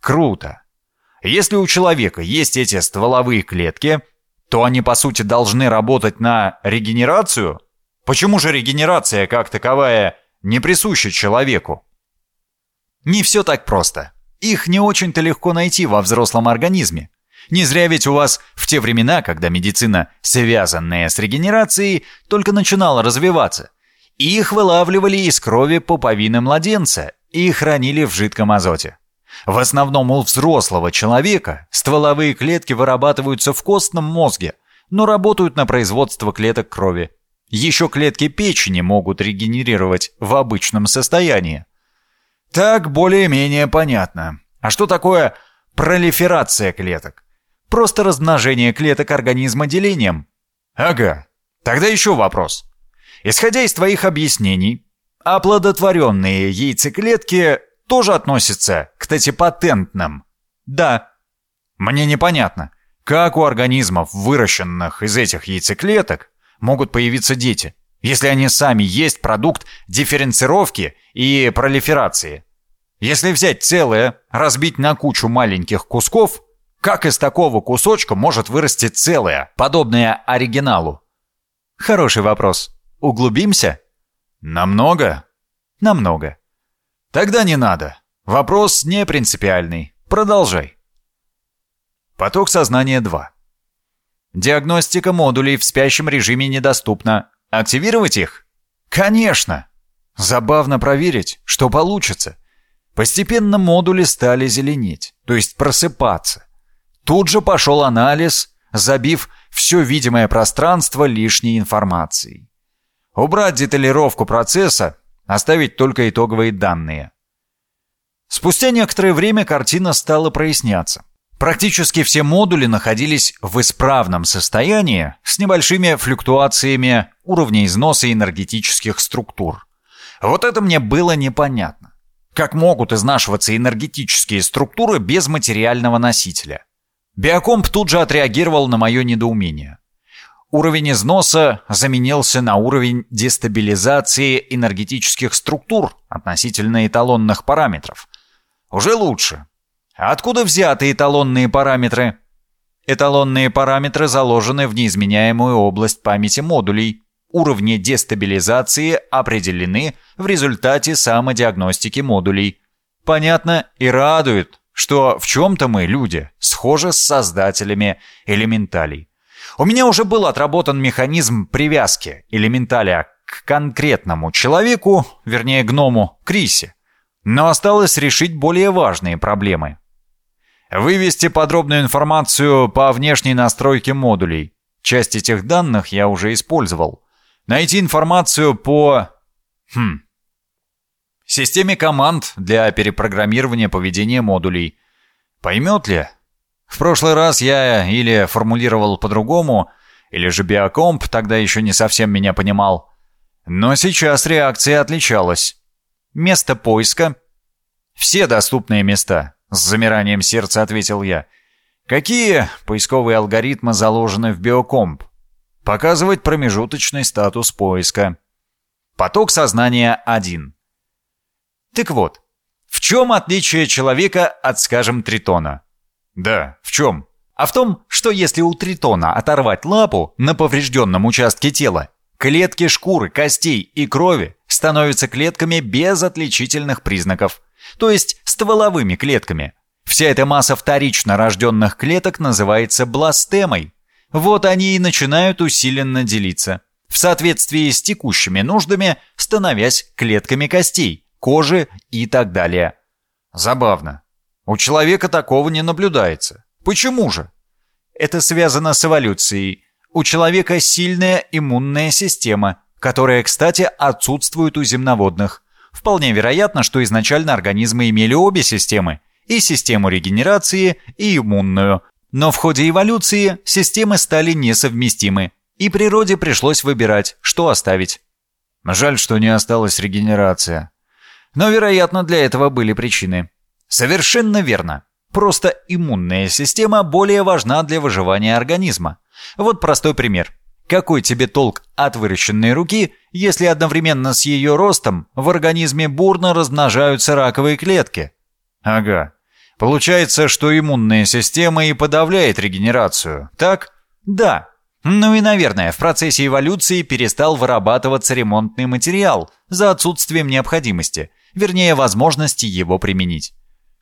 Круто! Если у человека есть эти стволовые клетки, то они по сути должны работать на регенерацию? Почему же регенерация как таковая не присуща человеку? Не все так просто. Их не очень-то легко найти во взрослом организме. Не зря ведь у вас в те времена, когда медицина, связанная с регенерацией, только начинала развиваться, их вылавливали из крови пуповины младенца и хранили в жидком азоте. В основном у взрослого человека стволовые клетки вырабатываются в костном мозге, но работают на производство клеток крови. Еще клетки печени могут регенерировать в обычном состоянии. Так более-менее понятно. А что такое пролиферация клеток? Просто размножение клеток организма делением. Ага. Тогда еще вопрос. Исходя из твоих объяснений, оплодотворенные яйцеклетки тоже относятся к тотипатентным? Да. Мне непонятно, как у организмов, выращенных из этих яйцеклеток, могут появиться дети, если они сами есть продукт дифференцировки и пролиферации. Если взять целое, разбить на кучу маленьких кусков, как из такого кусочка может вырасти целое, подобное оригиналу? Хороший вопрос. Углубимся? Намного? Намного. Тогда не надо. Вопрос не принципиальный. Продолжай. Поток сознания 2. Диагностика модулей в спящем режиме недоступна. Активировать их? Конечно. Забавно проверить, что получится. Постепенно модули стали зеленеть, то есть просыпаться. Тут же пошел анализ, забив все видимое пространство лишней информацией. Убрать деталировку процесса, оставить только итоговые данные. Спустя некоторое время картина стала проясняться. Практически все модули находились в исправном состоянии с небольшими флюктуациями уровня износа энергетических структур. Вот это мне было непонятно. Как могут изнашиваться энергетические структуры без материального носителя? Биокомп тут же отреагировал на мое недоумение. Уровень износа заменился на уровень дестабилизации энергетических структур относительно эталонных параметров. Уже лучше. Откуда взяты эталонные параметры? Эталонные параметры заложены в неизменяемую область памяти модулей. Уровни дестабилизации определены в результате самодиагностики модулей. Понятно и радует, что в чем-то мы, люди, схожи с создателями элементалей. У меня уже был отработан механизм привязки элементаля к конкретному человеку, вернее гному, Крисе. Но осталось решить более важные проблемы. Вывести подробную информацию по внешней настройке модулей. Часть этих данных я уже использовал. Найти информацию по... Хм, Системе команд для перепрограммирования поведения модулей. Поймет ли? В прошлый раз я или формулировал по-другому, или же биокомп тогда еще не совсем меня понимал. Но сейчас реакция отличалась. Место поиска. Все доступные места, с замиранием сердца ответил я. Какие поисковые алгоритмы заложены в биокомп? Показывать промежуточный статус поиска. Поток сознания 1. Так вот, в чем отличие человека от, скажем, тритона? Да, в чем? А в том, что если у тритона оторвать лапу на поврежденном участке тела, клетки шкуры, костей и крови становятся клетками без отличительных признаков, то есть стволовыми клетками. Вся эта масса вторично рожденных клеток называется бластемой. Вот они и начинают усиленно делиться. в соответствии с текущими нуждами, становясь клетками костей, кожи и так далее. Забавно. У человека такого не наблюдается. Почему же? Это связано с эволюцией. У человека сильная иммунная система, которая, кстати, отсутствует у земноводных. Вполне вероятно, что изначально организмы имели обе системы – и систему регенерации, и иммунную. Но в ходе эволюции системы стали несовместимы, и природе пришлось выбирать, что оставить. Жаль, что не осталась регенерация. Но, вероятно, для этого были причины. Совершенно верно. Просто иммунная система более важна для выживания организма. Вот простой пример. Какой тебе толк от выращенной руки, если одновременно с ее ростом в организме бурно размножаются раковые клетки? Ага. Получается, что иммунная система и подавляет регенерацию, так? Да. Ну и, наверное, в процессе эволюции перестал вырабатываться ремонтный материал за отсутствием необходимости, вернее, возможности его применить.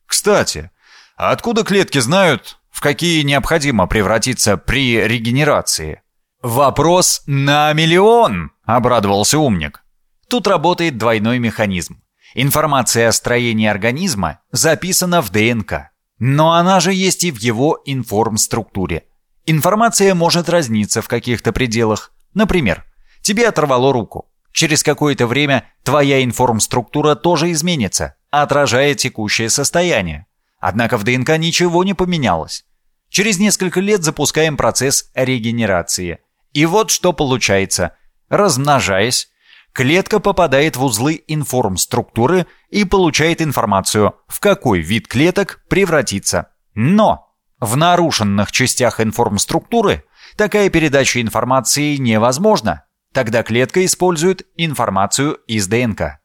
Кстати, а откуда клетки знают, в какие необходимо превратиться при регенерации? Вопрос на миллион, обрадовался умник. Тут работает двойной механизм. Информация о строении организма записана в ДНК, но она же есть и в его информструктуре. Информация может разниться в каких-то пределах. Например, тебе оторвало руку. Через какое-то время твоя информструктура тоже изменится, отражая текущее состояние. Однако в ДНК ничего не поменялось. Через несколько лет запускаем процесс регенерации. И вот что получается. Размножаясь, клетка попадает в узлы информструктуры и получает информацию, в какой вид клеток превратится. Но в нарушенных частях информструктуры такая передача информации невозможна. Тогда клетка использует информацию из ДНК.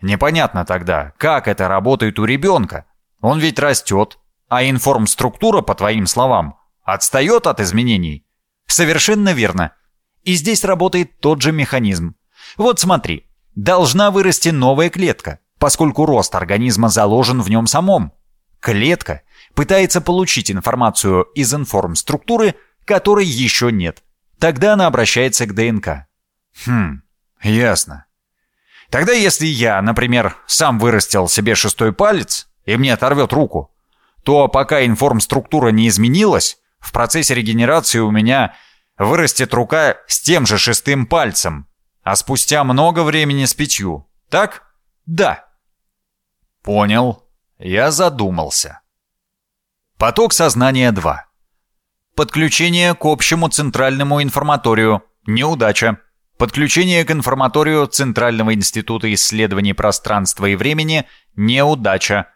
Непонятно тогда, как это работает у ребенка. Он ведь растет, а информструктура, по твоим словам, отстает от изменений. Совершенно верно. И здесь работает тот же механизм. Вот смотри, должна вырасти новая клетка, поскольку рост организма заложен в нем самом. Клетка пытается получить информацию из информструктуры, которой еще нет. Тогда она обращается к ДНК. Хм, ясно. Тогда если я, например, сам вырастил себе шестой палец, и мне оторвет руку, то пока информструктура не изменилась, в процессе регенерации у меня вырастет рука с тем же шестым пальцем, а спустя много времени с пятью. Так? Да. Понял. Я задумался. Поток сознания 2. Подключение к общему центральному информаторию. Неудача. Подключение к информаторию Центрального института исследований пространства и времени. Неудача.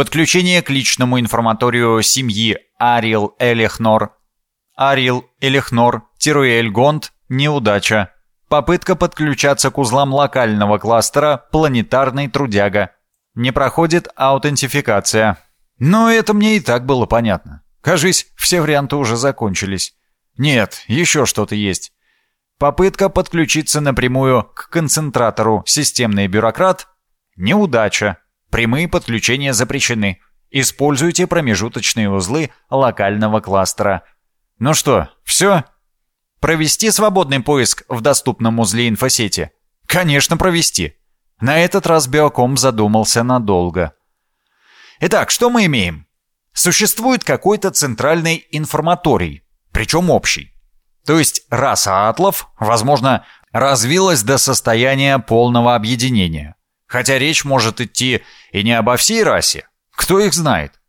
Подключение к личному информаторию семьи Арил Элехнор. Арил Элехнор Тируэль Гонд. Неудача. Попытка подключаться к узлам локального кластера «Планетарный трудяга». Не проходит аутентификация. Но это мне и так было понятно. Кажись, все варианты уже закончились. Нет, еще что-то есть. Попытка подключиться напрямую к концентратору «Системный бюрократ» — неудача. Прямые подключения запрещены. Используйте промежуточные узлы локального кластера. Ну что, все? Провести свободный поиск в доступном узле инфосети? Конечно, провести. На этот раз Биоком задумался надолго. Итак, что мы имеем? Существует какой-то центральный информаторий, причем общий. То есть раса атлов, возможно, развилась до состояния полного объединения. Хотя речь может идти и не обо всей расе. Кто их знает?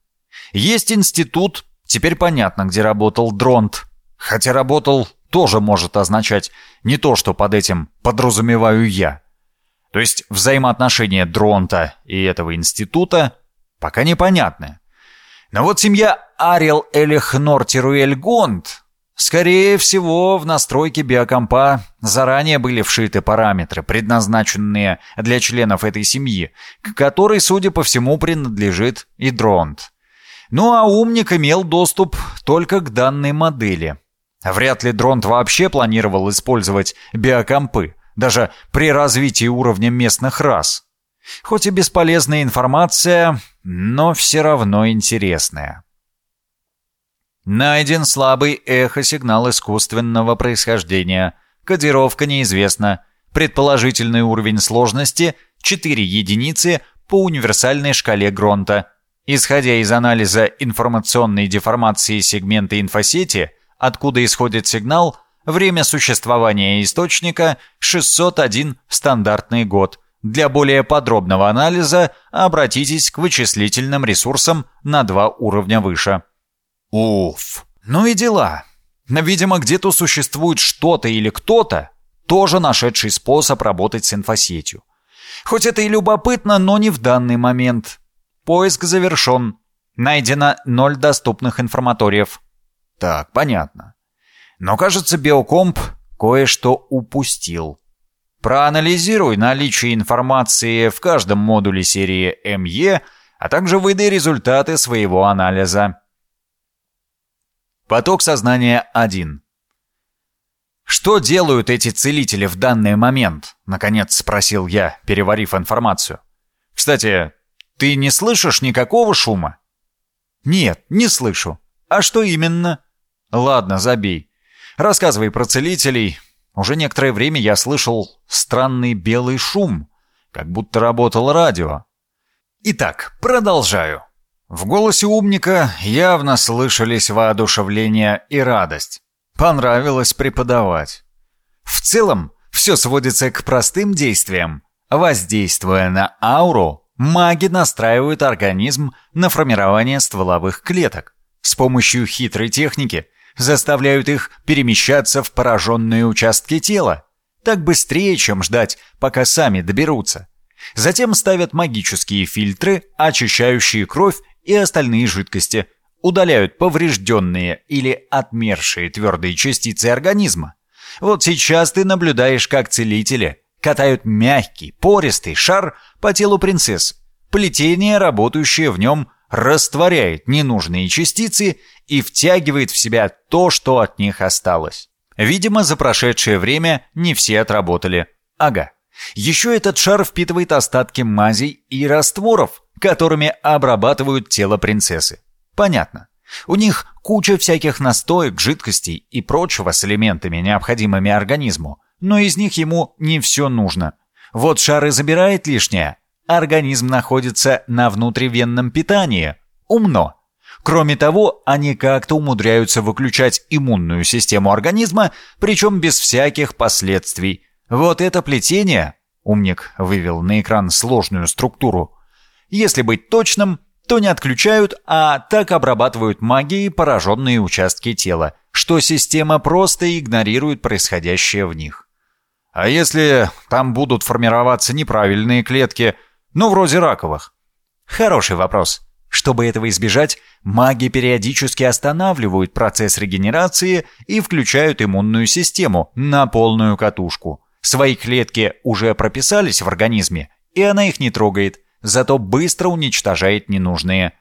Есть институт, теперь понятно, где работал Дронт. Хотя работал тоже может означать не то, что под этим подразумеваю я. То есть взаимоотношения Дронта и этого института пока непонятны. Но вот семья Арил Элихнор Тируэль Гонд, скорее всего, в настройке биокомпа заранее были вшиты параметры, предназначенные для членов этой семьи, к которой, судя по всему, принадлежит и Дронт. Ну а умник имел доступ только к данной модели – Вряд ли Дронт вообще планировал использовать биокомпы, даже при развитии уровня местных рас. Хоть и бесполезная информация, но все равно интересная. Найден слабый эхо-сигнал искусственного происхождения. Кодировка неизвестна. Предположительный уровень сложности – 4 единицы по универсальной шкале Гронта. Исходя из анализа информационной деформации сегмента инфосети, откуда исходит сигнал, время существования источника – 601 стандартный год. Для более подробного анализа обратитесь к вычислительным ресурсам на два уровня выше. Уф, ну и дела. Видимо, где-то существует что-то или кто-то, тоже нашедший способ работать с инфосетью. Хоть это и любопытно, но не в данный момент. Поиск завершен. Найдено ноль доступных информаториев. Так, понятно. Но, кажется, Биокомп кое-что упустил. Проанализируй наличие информации в каждом модуле серии МЕ, а также выдай результаты своего анализа. Поток сознания 1. «Что делают эти целители в данный момент?» — наконец спросил я, переварив информацию. «Кстати, ты не слышишь никакого шума?» «Нет, не слышу. А что именно?» «Ладно, забей. Рассказывай про целителей, уже некоторое время я слышал странный белый шум, как будто работало радио. Итак, продолжаю. В голосе умника явно слышались воодушевление и радость. Понравилось преподавать. В целом, все сводится к простым действиям. Воздействуя на ауру, маги настраивают организм на формирование стволовых клеток. С помощью хитрой техники заставляют их перемещаться в пораженные участки тела. Так быстрее, чем ждать, пока сами доберутся. Затем ставят магические фильтры, очищающие кровь и остальные жидкости, удаляют поврежденные или отмершие твердые частицы организма. Вот сейчас ты наблюдаешь, как целители катают мягкий, пористый шар по телу принцесс. Плетение, работающее в нем, растворяет ненужные частицы и втягивает в себя то, что от них осталось. Видимо, за прошедшее время не все отработали. Ага. Еще этот шар впитывает остатки мазей и растворов, которыми обрабатывают тело принцессы. Понятно. У них куча всяких настоек, жидкостей и прочего с элементами, необходимыми организму, но из них ему не все нужно. Вот шар и забирает лишнее, организм находится на внутривенном питании. Умно. Кроме того, они как-то умудряются выключать иммунную систему организма, причем без всяких последствий. Вот это плетение, умник вывел на экран сложную структуру, если быть точным, то не отключают, а так обрабатывают магией пораженные участки тела, что система просто игнорирует происходящее в них. А если там будут формироваться неправильные клетки – ну, вроде раковых. Хороший вопрос. Чтобы этого избежать, маги периодически останавливают процесс регенерации и включают иммунную систему на полную катушку. Свои клетки уже прописались в организме, и она их не трогает, зато быстро уничтожает ненужные.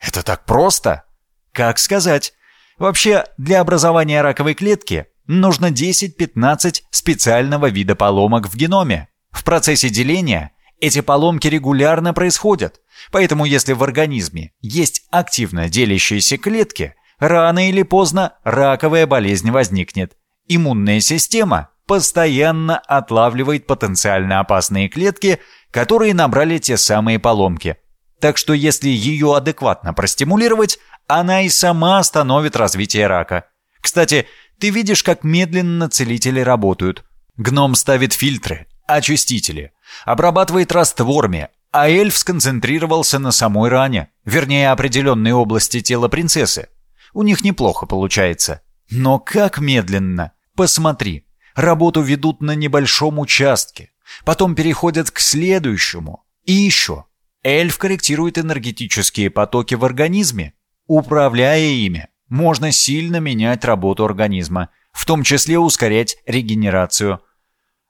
Это так просто? Как сказать? Вообще, для образования раковой клетки нужно 10-15 специального вида поломок в геноме. В процессе деления эти поломки регулярно происходят, поэтому если в организме есть активно делящиеся клетки, рано или поздно раковая болезнь возникнет. Иммунная система постоянно отлавливает потенциально опасные клетки, которые набрали те самые поломки. Так что если ее адекватно простимулировать, она и сама остановит развитие рака. Кстати, ты видишь, как медленно целители работают. Гном ставит фильтры, очистители, обрабатывает растворами, а эльф сконцентрировался на самой ране, вернее, определенной области тела принцессы. У них неплохо получается. Но как медленно? Посмотри, работу ведут на небольшом участке, потом переходят к следующему. И еще. Эльф корректирует энергетические потоки в организме. Управляя ими, можно сильно менять работу организма, в том числе ускорять регенерацию.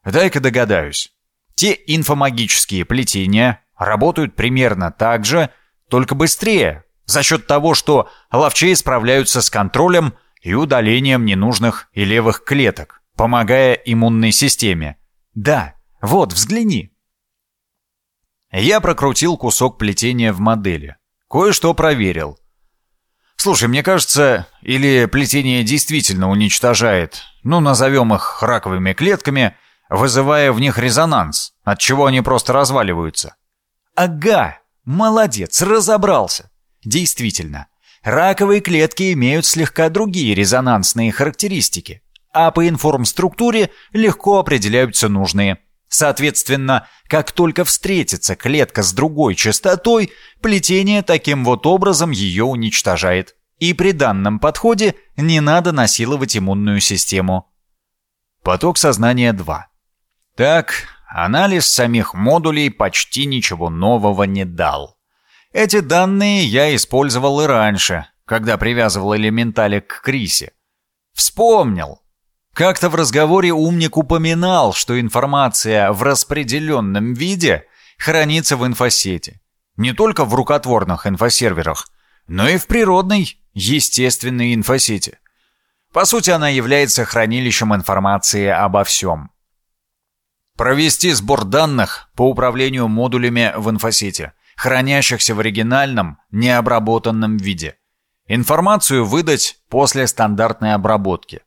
Дай-ка догадаюсь. Те инфомагические плетения работают примерно так же, только быстрее, за счет того, что ловчей справляются с контролем и удалением ненужных и левых клеток, помогая иммунной системе. Да, вот, взгляни. Я прокрутил кусок плетения в модели. Кое-что проверил. Слушай, мне кажется, или плетение действительно уничтожает, ну, назовем их раковыми клетками, вызывая в них резонанс, от чего они просто разваливаются. Ага, молодец, разобрался. Действительно, раковые клетки имеют слегка другие резонансные характеристики, а по информструктуре легко определяются нужные. Соответственно, как только встретится клетка с другой частотой, плетение таким вот образом ее уничтожает. И при данном подходе не надо насиловать иммунную систему. Поток сознания 2. Так, анализ самих модулей почти ничего нового не дал. Эти данные я использовал и раньше, когда привязывал элементали к Крисе. Вспомнил. Как-то в разговоре умник упоминал, что информация в распределенном виде хранится в инфосете. Не только в рукотворных инфосерверах, но и в природной, естественной инфосете. По сути, она является хранилищем информации обо всем. Провести сбор данных по управлению модулями в инфосете, хранящихся в оригинальном, необработанном виде. Информацию выдать после стандартной обработки.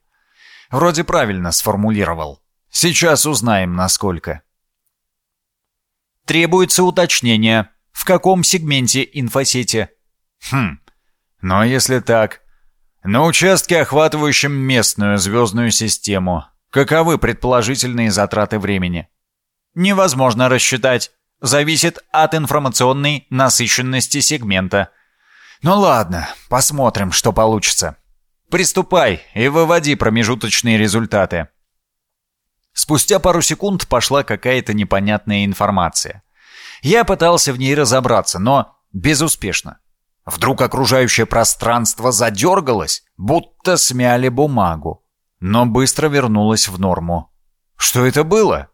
Вроде правильно сформулировал. Сейчас узнаем, насколько. Требуется уточнение, в каком сегменте инфосети. Хм, но если так... На участке, охватывающем местную звездную систему, Каковы предположительные затраты времени? Невозможно рассчитать. Зависит от информационной насыщенности сегмента. Ну ладно, посмотрим, что получится. Приступай и выводи промежуточные результаты. Спустя пару секунд пошла какая-то непонятная информация. Я пытался в ней разобраться, но безуспешно. Вдруг окружающее пространство задергалось, будто смяли бумагу но быстро вернулась в норму. «Что это было?»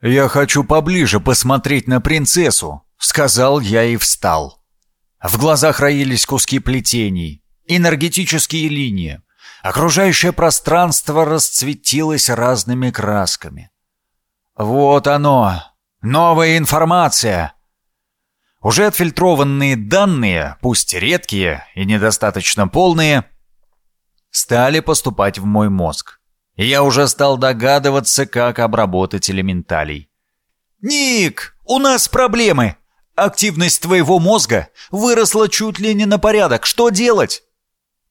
«Я хочу поближе посмотреть на принцессу», — сказал я и встал. В глазах роились куски плетений, энергетические линии. Окружающее пространство расцветилось разными красками. «Вот оно! Новая информация!» Уже отфильтрованные данные, пусть редкие и недостаточно полные, — стали поступать в мой мозг. И я уже стал догадываться, как обработать элементалей. «Ник, у нас проблемы! Активность твоего мозга выросла чуть ли не на порядок. Что делать?»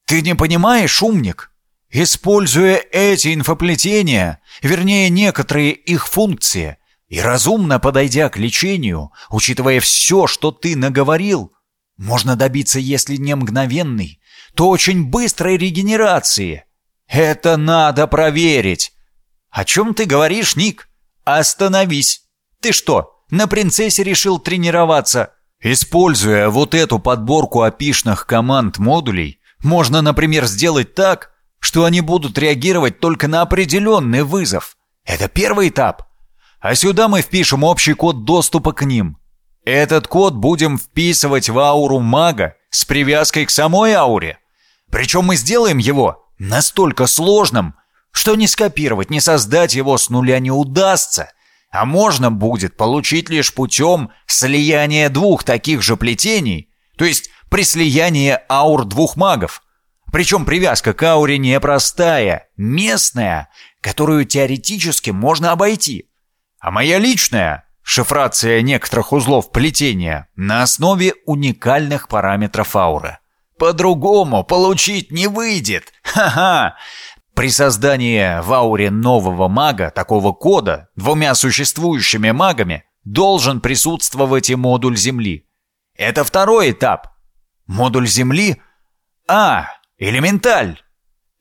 «Ты не понимаешь, умник?» Используя эти инфоплетения, вернее, некоторые их функции, и разумно подойдя к лечению, учитывая все, что ты наговорил, можно добиться, если не мгновенной, то очень быстрой регенерации. Это надо проверить. О чем ты говоришь, Ник? Остановись. Ты что, на принцессе решил тренироваться? Используя вот эту подборку опишных команд модулей, можно, например, сделать так, что они будут реагировать только на определенный вызов. Это первый этап. А сюда мы впишем общий код доступа к ним. Этот код будем вписывать в ауру мага с привязкой к самой ауре. Причем мы сделаем его настолько сложным, что не скопировать, не создать его с нуля не удастся, а можно будет получить лишь путем слияния двух таких же плетений, то есть при слиянии аур двух магов. Причем привязка к ауре непростая, местная, которую теоретически можно обойти. А моя личная — шифрация некоторых узлов плетения на основе уникальных параметров ауры. По-другому получить не выйдет. Ха-ха! При создании в ауре нового мага такого кода двумя существующими магами должен присутствовать и модуль Земли. Это второй этап. Модуль Земли? А, элементаль.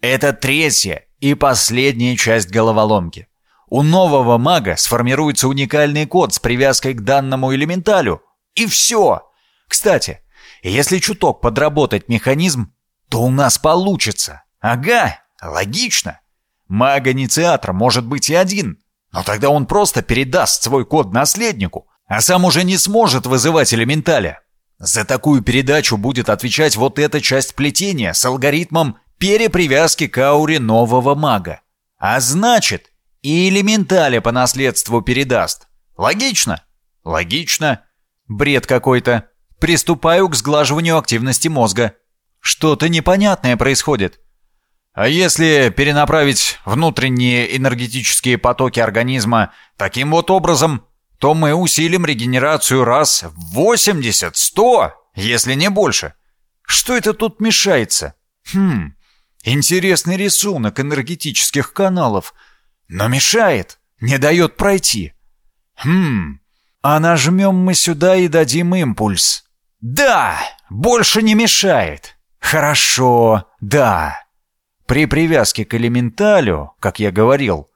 Это третья и последняя часть головоломки. У нового мага сформируется уникальный код с привязкой к данному элементалю. И все. Кстати, если чуток подработать механизм, то у нас получится. Ага, логично. Маг-инициатор может быть и один, но тогда он просто передаст свой код наследнику, а сам уже не сможет вызывать элементаля. За такую передачу будет отвечать вот эта часть плетения с алгоритмом перепривязки к ауре нового мага. А значит, и элементаля по наследству передаст. Логично? Логично. Бред какой-то. Приступаю к сглаживанию активности мозга. Что-то непонятное происходит. А если перенаправить внутренние энергетические потоки организма таким вот образом, то мы усилим регенерацию раз в 80, 100, если не больше. Что это тут мешается? Хм, интересный рисунок энергетических каналов. Но мешает, не дает пройти. Хм, а нажмем мы сюда и дадим импульс. Да, больше не мешает. Хорошо, да. При привязке к элементалю, как я говорил,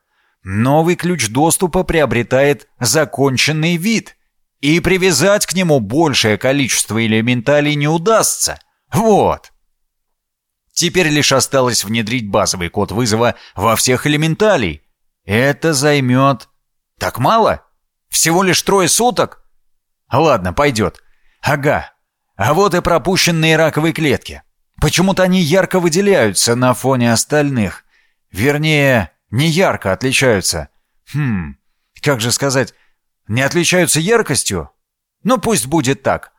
новый ключ доступа приобретает законченный вид, и привязать к нему большее количество элементалей не удастся. Вот. Теперь лишь осталось внедрить базовый код вызова во всех элементалей. Это займет... Так мало? Всего лишь трое суток? Ладно, пойдет. Ага. А вот и пропущенные раковые клетки. Почему-то они ярко выделяются на фоне остальных. Вернее, не ярко отличаются. Хм, как же сказать, не отличаются яркостью? Ну, пусть будет так.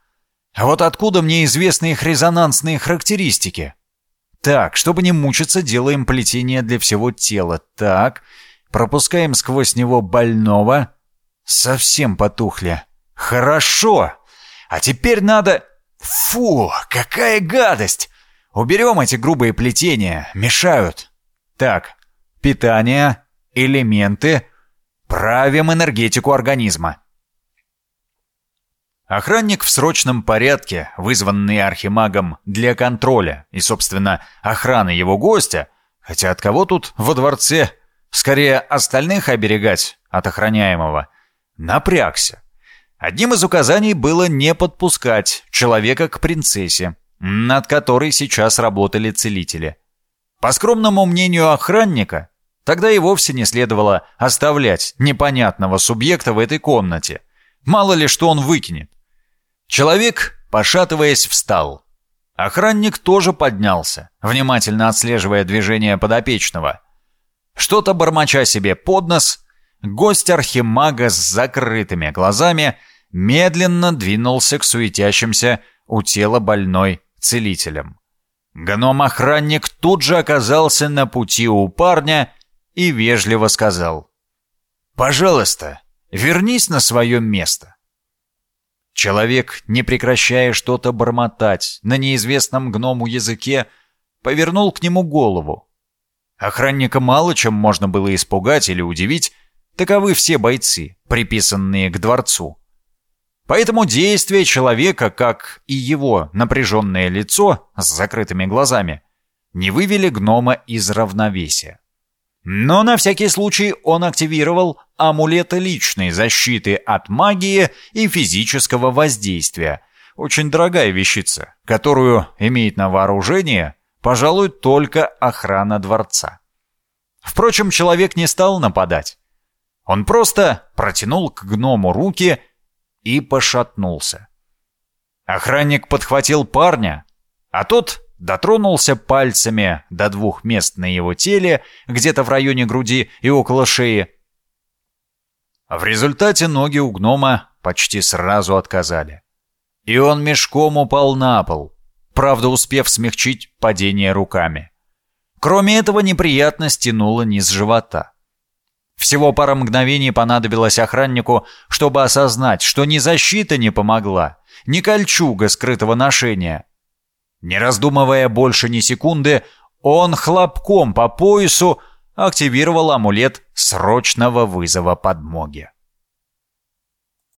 А вот откуда мне известны их резонансные характеристики? Так, чтобы не мучиться, делаем плетение для всего тела. Так, пропускаем сквозь него больного. Совсем потухли. Хорошо. А теперь надо... Фу, какая гадость! Уберем эти грубые плетения, мешают. Так, питание, элементы, правим энергетику организма. Охранник в срочном порядке, вызванный архимагом для контроля и, собственно, охраны его гостя, хотя от кого тут во дворце, скорее остальных оберегать от охраняемого, напрягся. Одним из указаний было не подпускать человека к принцессе, над которой сейчас работали целители. По скромному мнению охранника, тогда и вовсе не следовало оставлять непонятного субъекта в этой комнате. Мало ли что он выкинет. Человек, пошатываясь, встал. Охранник тоже поднялся, внимательно отслеживая движение подопечного. Что-то бормоча себе под нос, гость архимага с закрытыми глазами медленно двинулся к суетящимся у тела больной целителем. Гном-охранник тут же оказался на пути у парня и вежливо сказал «Пожалуйста, вернись на свое место». Человек, не прекращая что-то бормотать на неизвестном гному языке, повернул к нему голову. Охранника мало чем можно было испугать или удивить, таковы все бойцы, приписанные к дворцу. Поэтому действия человека, как и его напряженное лицо с закрытыми глазами, не вывели гнома из равновесия. Но на всякий случай он активировал амулеты личной защиты от магии и физического воздействия. Очень дорогая вещица, которую имеет на вооружение, пожалуй, только охрана дворца. Впрочем, человек не стал нападать. Он просто протянул к гному руки и пошатнулся. Охранник подхватил парня, а тот дотронулся пальцами до двух мест на его теле, где-то в районе груди и около шеи. В результате ноги у гнома почти сразу отказали. И он мешком упал на пол, правда успев смягчить падение руками. Кроме этого, неприятность тянула низ живота. Всего пара мгновений понадобилось охраннику, чтобы осознать, что ни защита не помогла, ни кольчуга скрытого ношения. Не раздумывая больше ни секунды, он хлопком по поясу активировал амулет срочного вызова подмоги.